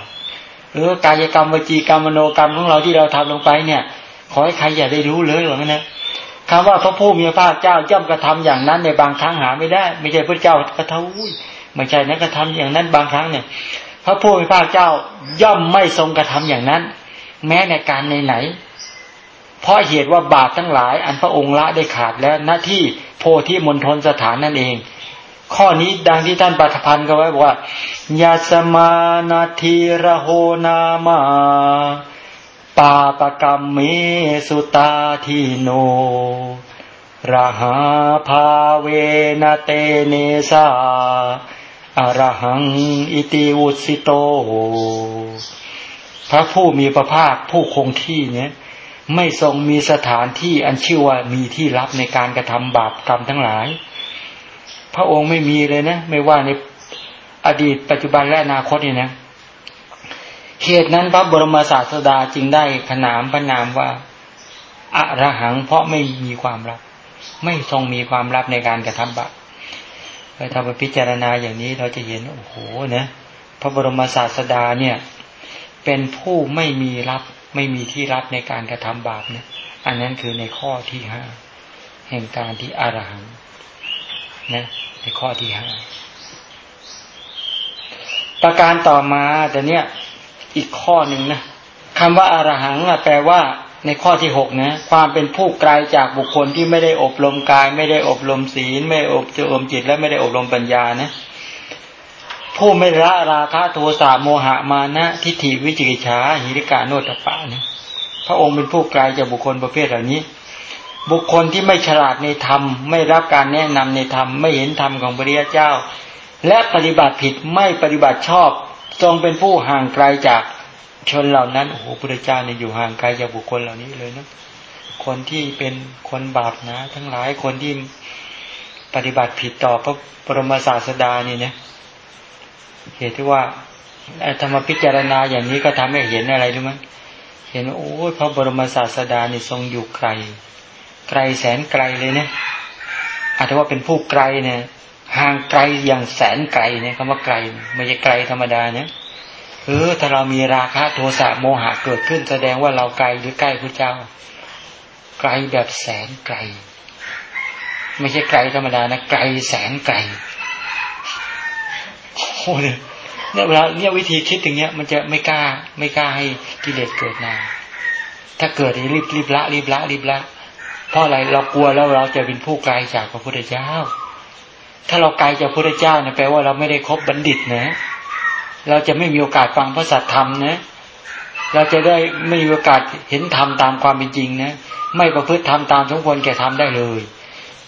S1: หรือกายกรรมวจีกรรมมโนกรรมของเราที่เราทำลงไปเนี่ย ขอให้ใครอย่าได้รู้เลยว่างั้นนะคำว่าพระผู้มีพระเจ้าย่อมกระทำอย่างนั้นในบางครั้งหาไม่ได้ ไม่ใช่พระเจ้ากระทำ ไม่ใช่นักกระทำอย่างนั้นบางครั้งเนี่ย พระผู้เป็นพระเจ้าย่อมไม่ทรงกระทำอย่างนั้น แม้ในการไหนเพราะเหตุว่าบาปทั้งหลาย อันพระองค์ละได้ขาดแล้วหน้าที่โพธิมณฑลสถานนั่นเอง ข้อนี้ดังที่ท่านปัทพันธ์ก็ไว้บอกว่ายาสมานาทีระโหนามาปาปกรรมเมสุตาทีโนระหาภาเวนเตเนสา อรหัง อิติวุสิโต พระผู้มีพระภาคผู้คงที่เนี่ยไม่ทรงมีสถานที่อันชื่อว่ามีที่รับในการกระทำบาปกรรมทั้งหลาย พระองค์ไม่มีเลยนะ ไม่ว่าในอดีตปัจจุบันและอนาคตเนี่ยนะเหตุนั้นพระบรมศาสดาจึงได้ขนามพระนามว่าอรหังเพราะไม่มีความรับ ไม่ทรงมีความลับในการกระทำบาป ถ้าไปพิจารณาอย่างนี้เราจะเห็นโอ้โหนะพระบรมศาสดาเนี่ย เป็นผู้ไม่มีรับไม่มีที่รับในการกระทำบาปเนี่ยอันนั้นคือในข้อที่ห้าแห่งการที่อรหังนะในข้อที่ห้าประการต่อมาแต่เนี้ยอีกข้อหนึ่งนะคำว่าอารหังอะแปลว่า ในข้อที่หกนะความเป็นผู้ไกลจากบุคคลที่ไม่ได้อบรมกาย ไม่ได้อบรมศีล ไม่อบจอมจิต และไม่ได้อบรมปัญญานะ ผู้ไม่ละราคะโทสะโมหะมานะทิฏฐิวิจิกิจฉาหิริกาโนตปะนะพระองค์เป็นผู้ไกลจากบุคคลประเภทเหล่านี้ บุคคลที่ไม่ฉลาดในธรรม ไม่รับการแนะนำในธรรม ไม่เห็นธรรมของพระริยเจ้า และปฏิบัติผิดไม่ปฏิบัติชอบ ทรงเป็นผู้ห่างไกลจาก ชนเหล่านั้นโอ้โหพระเจ้าเนี่ยอยู่ห่างไกลจากบุคคลเหล่านี้เลยนะคนที่เป็นคนบาปนะ ทั้งหลายคนที่ปฏิบัติผิดต่อพระบรมศาสดานี่เนะเหตุที่ว่าธรรมพิจารณาอย่างนี้ก็ทำให้เห็นอะไรรู้ไหมเห็นโอ้พระบรมศาสดานี่ทรงอยู่ไกล ไกลแสนไกลเลยเนะอาจจะว่าเป็นผู้ไกลเนี่ยห่างไกลอย่างแสนไกลเนี่ยคำว่าไกลไม่ใช่ไกลธรรมดาเนี่ย เออถ้าเรามีราคะโทสะโมหะเกิดขึ้น แสดงว่าเราไกลหรือใกล้พระเจ้า ไกลแบบแสนไกล ไม่ใช่ไกลธรรมดานะไกลแสนไกลโอ้เนี่ยเนี่ยเวลาเนี่ยวิธีคิดอย่างเงี้ยมันจะไม่กล้าไม่กล้าให้กิเลสเกิดนานถ้าเกิดรีบรีบละ รีบละ รีบละ เพราะอะไรเรากลัวแล้วเราจะเป็นผู้ไกลจากพระพุทธเจ้า ถ้าเราไกลจากพระพุทธเจ้าเนี่ยแปลว่าเราไม่ได้คบบัณฑิตนะ เราจะไม่มีโอกาสฟังพระสัทธรรมนะ เราจะได้ไม่มีโอกาสเห็นธรรมตามความเป็นจริงนะ ไม่ประพฤติธรรมตามสมควรแก่ธรรมได้เลย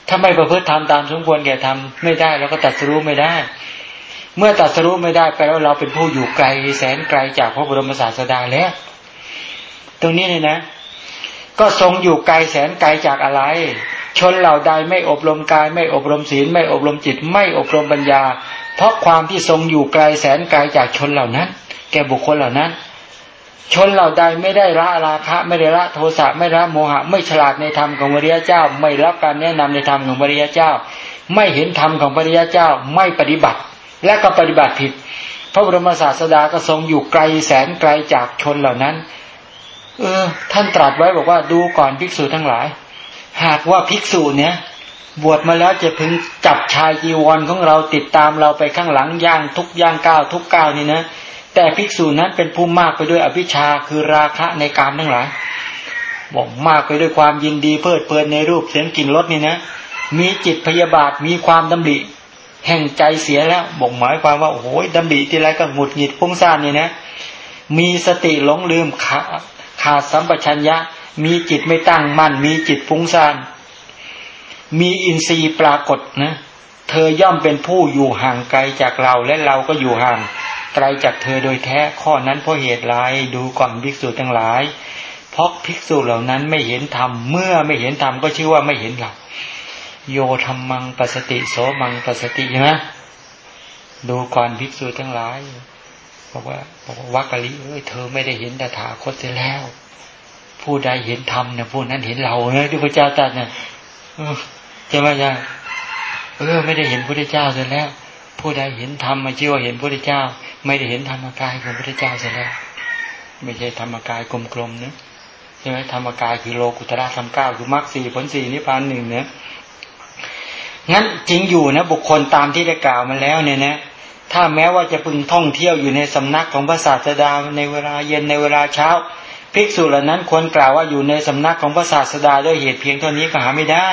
S1: ถ้าไม่ประพฤติธรรมตามสมควรแก่ธรรมไม่ได้เราก็ตัดสู้ไม่ได้ เมื่อตัดสู้ไม่ได้แปลว่าเราเป็นผู้อยู่ไกลแสนไกลจากพระบรมศาสดาแล้ว ตรงนี้เลยนะ ก็ทรงอยู่ไกลแสนไกลจากอะไรชนเหล่าใดไม่อบรมกาย ไม่อบรมศีล ไม่อบรมจิต ไม่อบรมปัญญา เพราะความที่ทรงอยู่ไกลแสนไกลจากชนเหล่านั้น แก่บุคคลเหล่านั้น ชนเหล่าใดไม่ได้ละราคะไม่ได้ละโทสะไม่ละโมหะ ไม่ฉลาดในธรรมของพระริยเจ้า ไม่รับการแนะนำในธรรมของพระริยเจ้า ไม่เห็นธรรมของพระริยเจ้าไม่ปฏิบัติ และก็ปฏิบัติผิด พระบรมศาสดาก็ทรงอยู่ไกลแสนไกลจากชนเหล่านั้น เออ ท่านตรัสไว้บอกว่าดูก่อนภิกษุทั้งหลาย หากว่าภิกษุเนี่ย บวชมาแล้วจะพึงจับชายจีวรของเราติดตามเราไปข้างหลังย่างทุกย่างก้าวทุกก้าวนี่นะแต่ภิกษุนั้นเป็นผู้มากไปด้วยอภิชาคือราคะในกามทั้งหลายบอกมากไปด้วยความยินดีเพลิดเพลินในรูปเสียงกลิ่นรสนี่นะมีจิตพยาบาทมีความดำริ แห่งใจเสียแล้วบอกหมายความว่าโอ้โหดำริทีไรก็หงุดหงิดพุ่งซ่านนี่นะมีสติหลงลืมขาขาดสัมปชัญญะ มีจิตไม่ตั้งมั่นมีจิตพุ่งซ่าน มีอินทรีย์ปรากฏนะ เธอย่อมเป็นผู้อยู่ห่างไกลจากเราและเราก็อยู่ห่างไกลจากเธอโดยแท้ข้อนั้นเพราะเหตุไรดูก่อนภิกษุทั้งหลาย เพราะภิกษุเหล่านั้นไม่เห็นธรรมเมื่อไม่เห็นธรรมก็ชื่อว่าไม่เห็นหลักโยธรรมังปัสติโสมังปัสติใช่ไหมดูก่อนภิกษุทั้งหลายบอกว่าบอกว่าวักกะลิเอ้ยเธอไม่ได้เห็นตถาคตเสียแล้ว ผู้ใดเห็นธรรมเนี่ยผู้นั้นเห็นเราเนี่ยที่พระเจ้าตรัสเนี่ย ใช่ไหมจ๊ะเออไม่ได้เห็นพระเจ้าเสร็จแล้ว ผู้ใดเห็นธรรมมาชื่อว่าเห็นพระเจ้า ไม่ได้เห็นธรรมกายของพระเจ้าเสร็จแล้ว ไม่ใช่ธรรมกายกลมๆนะใช่ไหมธรรมกายคือโลกุตระธรรมเก้าคือมรรคสี่ผลสี่นิพพานหนึ่งเนี่ยงั้นจริงอยู่นะ บุคคลตามที่ได้กล่าวมาแล้วเนี่ยนะถ้าแม้ว่าจะพึงท่องเที่ยวอยู่ในสำนักของพระศาสดาในเวลาเย็นในเวลาเช้า ภิกษุเหล่านั้นควรกล่าวว่าอยู่ในสำนักของพระศาสดาด้วยเหตุเพียงเท่านี้ก็หาไม่ได้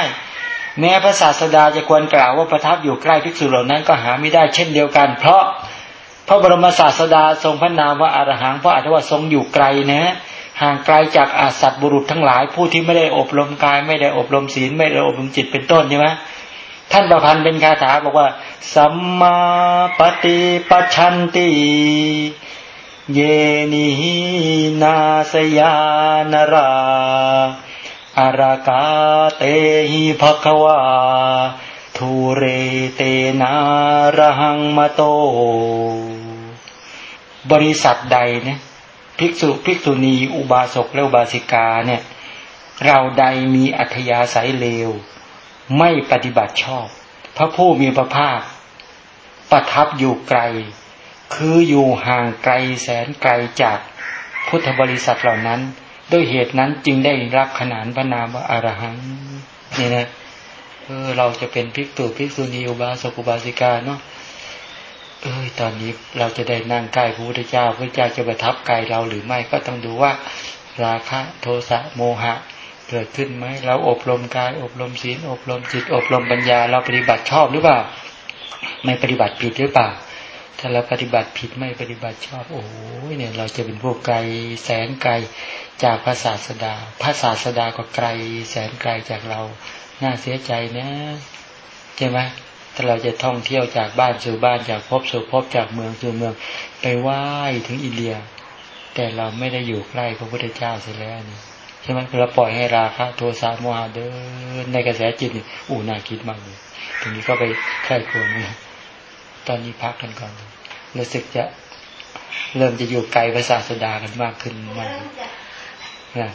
S1: แม้พระศาสดาจะควรกล่าวว่าประทับอยู่ใกล้ภิกษุเหล่านั้นก็หาไม่ได้เช่นเดียวกัน เพราะพระบรมศาสดาทรงพระนามว่าอารหังเพราะอาจว่าทรงอยู่ไกลนะ ห่างไกลจากอาสัตบุรุษทั้งหลายผู้ที่ไม่ได้อบรมกาย ไม่ได้อบรมศีลไม่ได้อบรมจิตเป็นต้นใช่ไหมท่านประพันธ์เป็นคาถาบอกว่า สัมมาปฏิปัชันติ เยนินาสยานรา อารากาเตหิภควาทูเรเตนารหังมโต บริษัทใดเนี่ยภิกษุภิกษุณีอุบาสกและอุบาสิกาเนี่ย เราใดมีอัธยาศัยเลว ไม่ปฏิบัติชอบ พระผู้มีพระภาค ประทับอยู่ไกล คืออยู่ห่างไกลแสนไกลจากพุทธบริษัทเหล่านั้น ด้วยเหตุนั้นจึงได้รับขนานพระนามว่าอารหังนี่นะเออเราจะเป็นภิกษุภิกษุณีอุบาสกอุบาสิกาเนาะเอ้ยตอนนี้เราจะได้นั่งใกล้พระพุทธเจ้าพระเจ้าจะประทับกายเราหรือไม่ก็ต้องดูว่า ราคะโทสะโมหะ เกิดขึ้นไหมเราอบรมกาย อบรมศีลอบรมจิต อบรมปัญญา เราปฏิบัติชอบหรือเปล่า ไม่ปฏิบัติผิดหรือเปล่า ถ้าเราปฏิบัติผิดไม่ปฏิบัติชอบ โอ้ยเนี่ย เราจะเป็นพวกไกลแสนไกลจากพระศาสดา พระศาสดาก็ไกล แสนไกลจากเรา น่าเสียใจนะใช่ไหมถ้าเราจะท่องเที่ยวจากบ้านสู่บ้านจากพบสู่พบจากเมืองสู่เมือง ไปไหว้ถึงอินเดีย แต่เราไม่ได้อยู่ใกล้พระพุทธเจ้าเสียแล้วนี่ใช่ไหมเราปล่อยให้ราคะโทสะโมหะเดินในกระแสจิตนี่อู้น่าคิดมากเลยทีนี้ก็ไปใคร่ควรนะตอนนี้พักกันก่อน รู้สึกจะเริ่มจะอยู่ไกลพระศาสดากันมากขึ้นมากนะ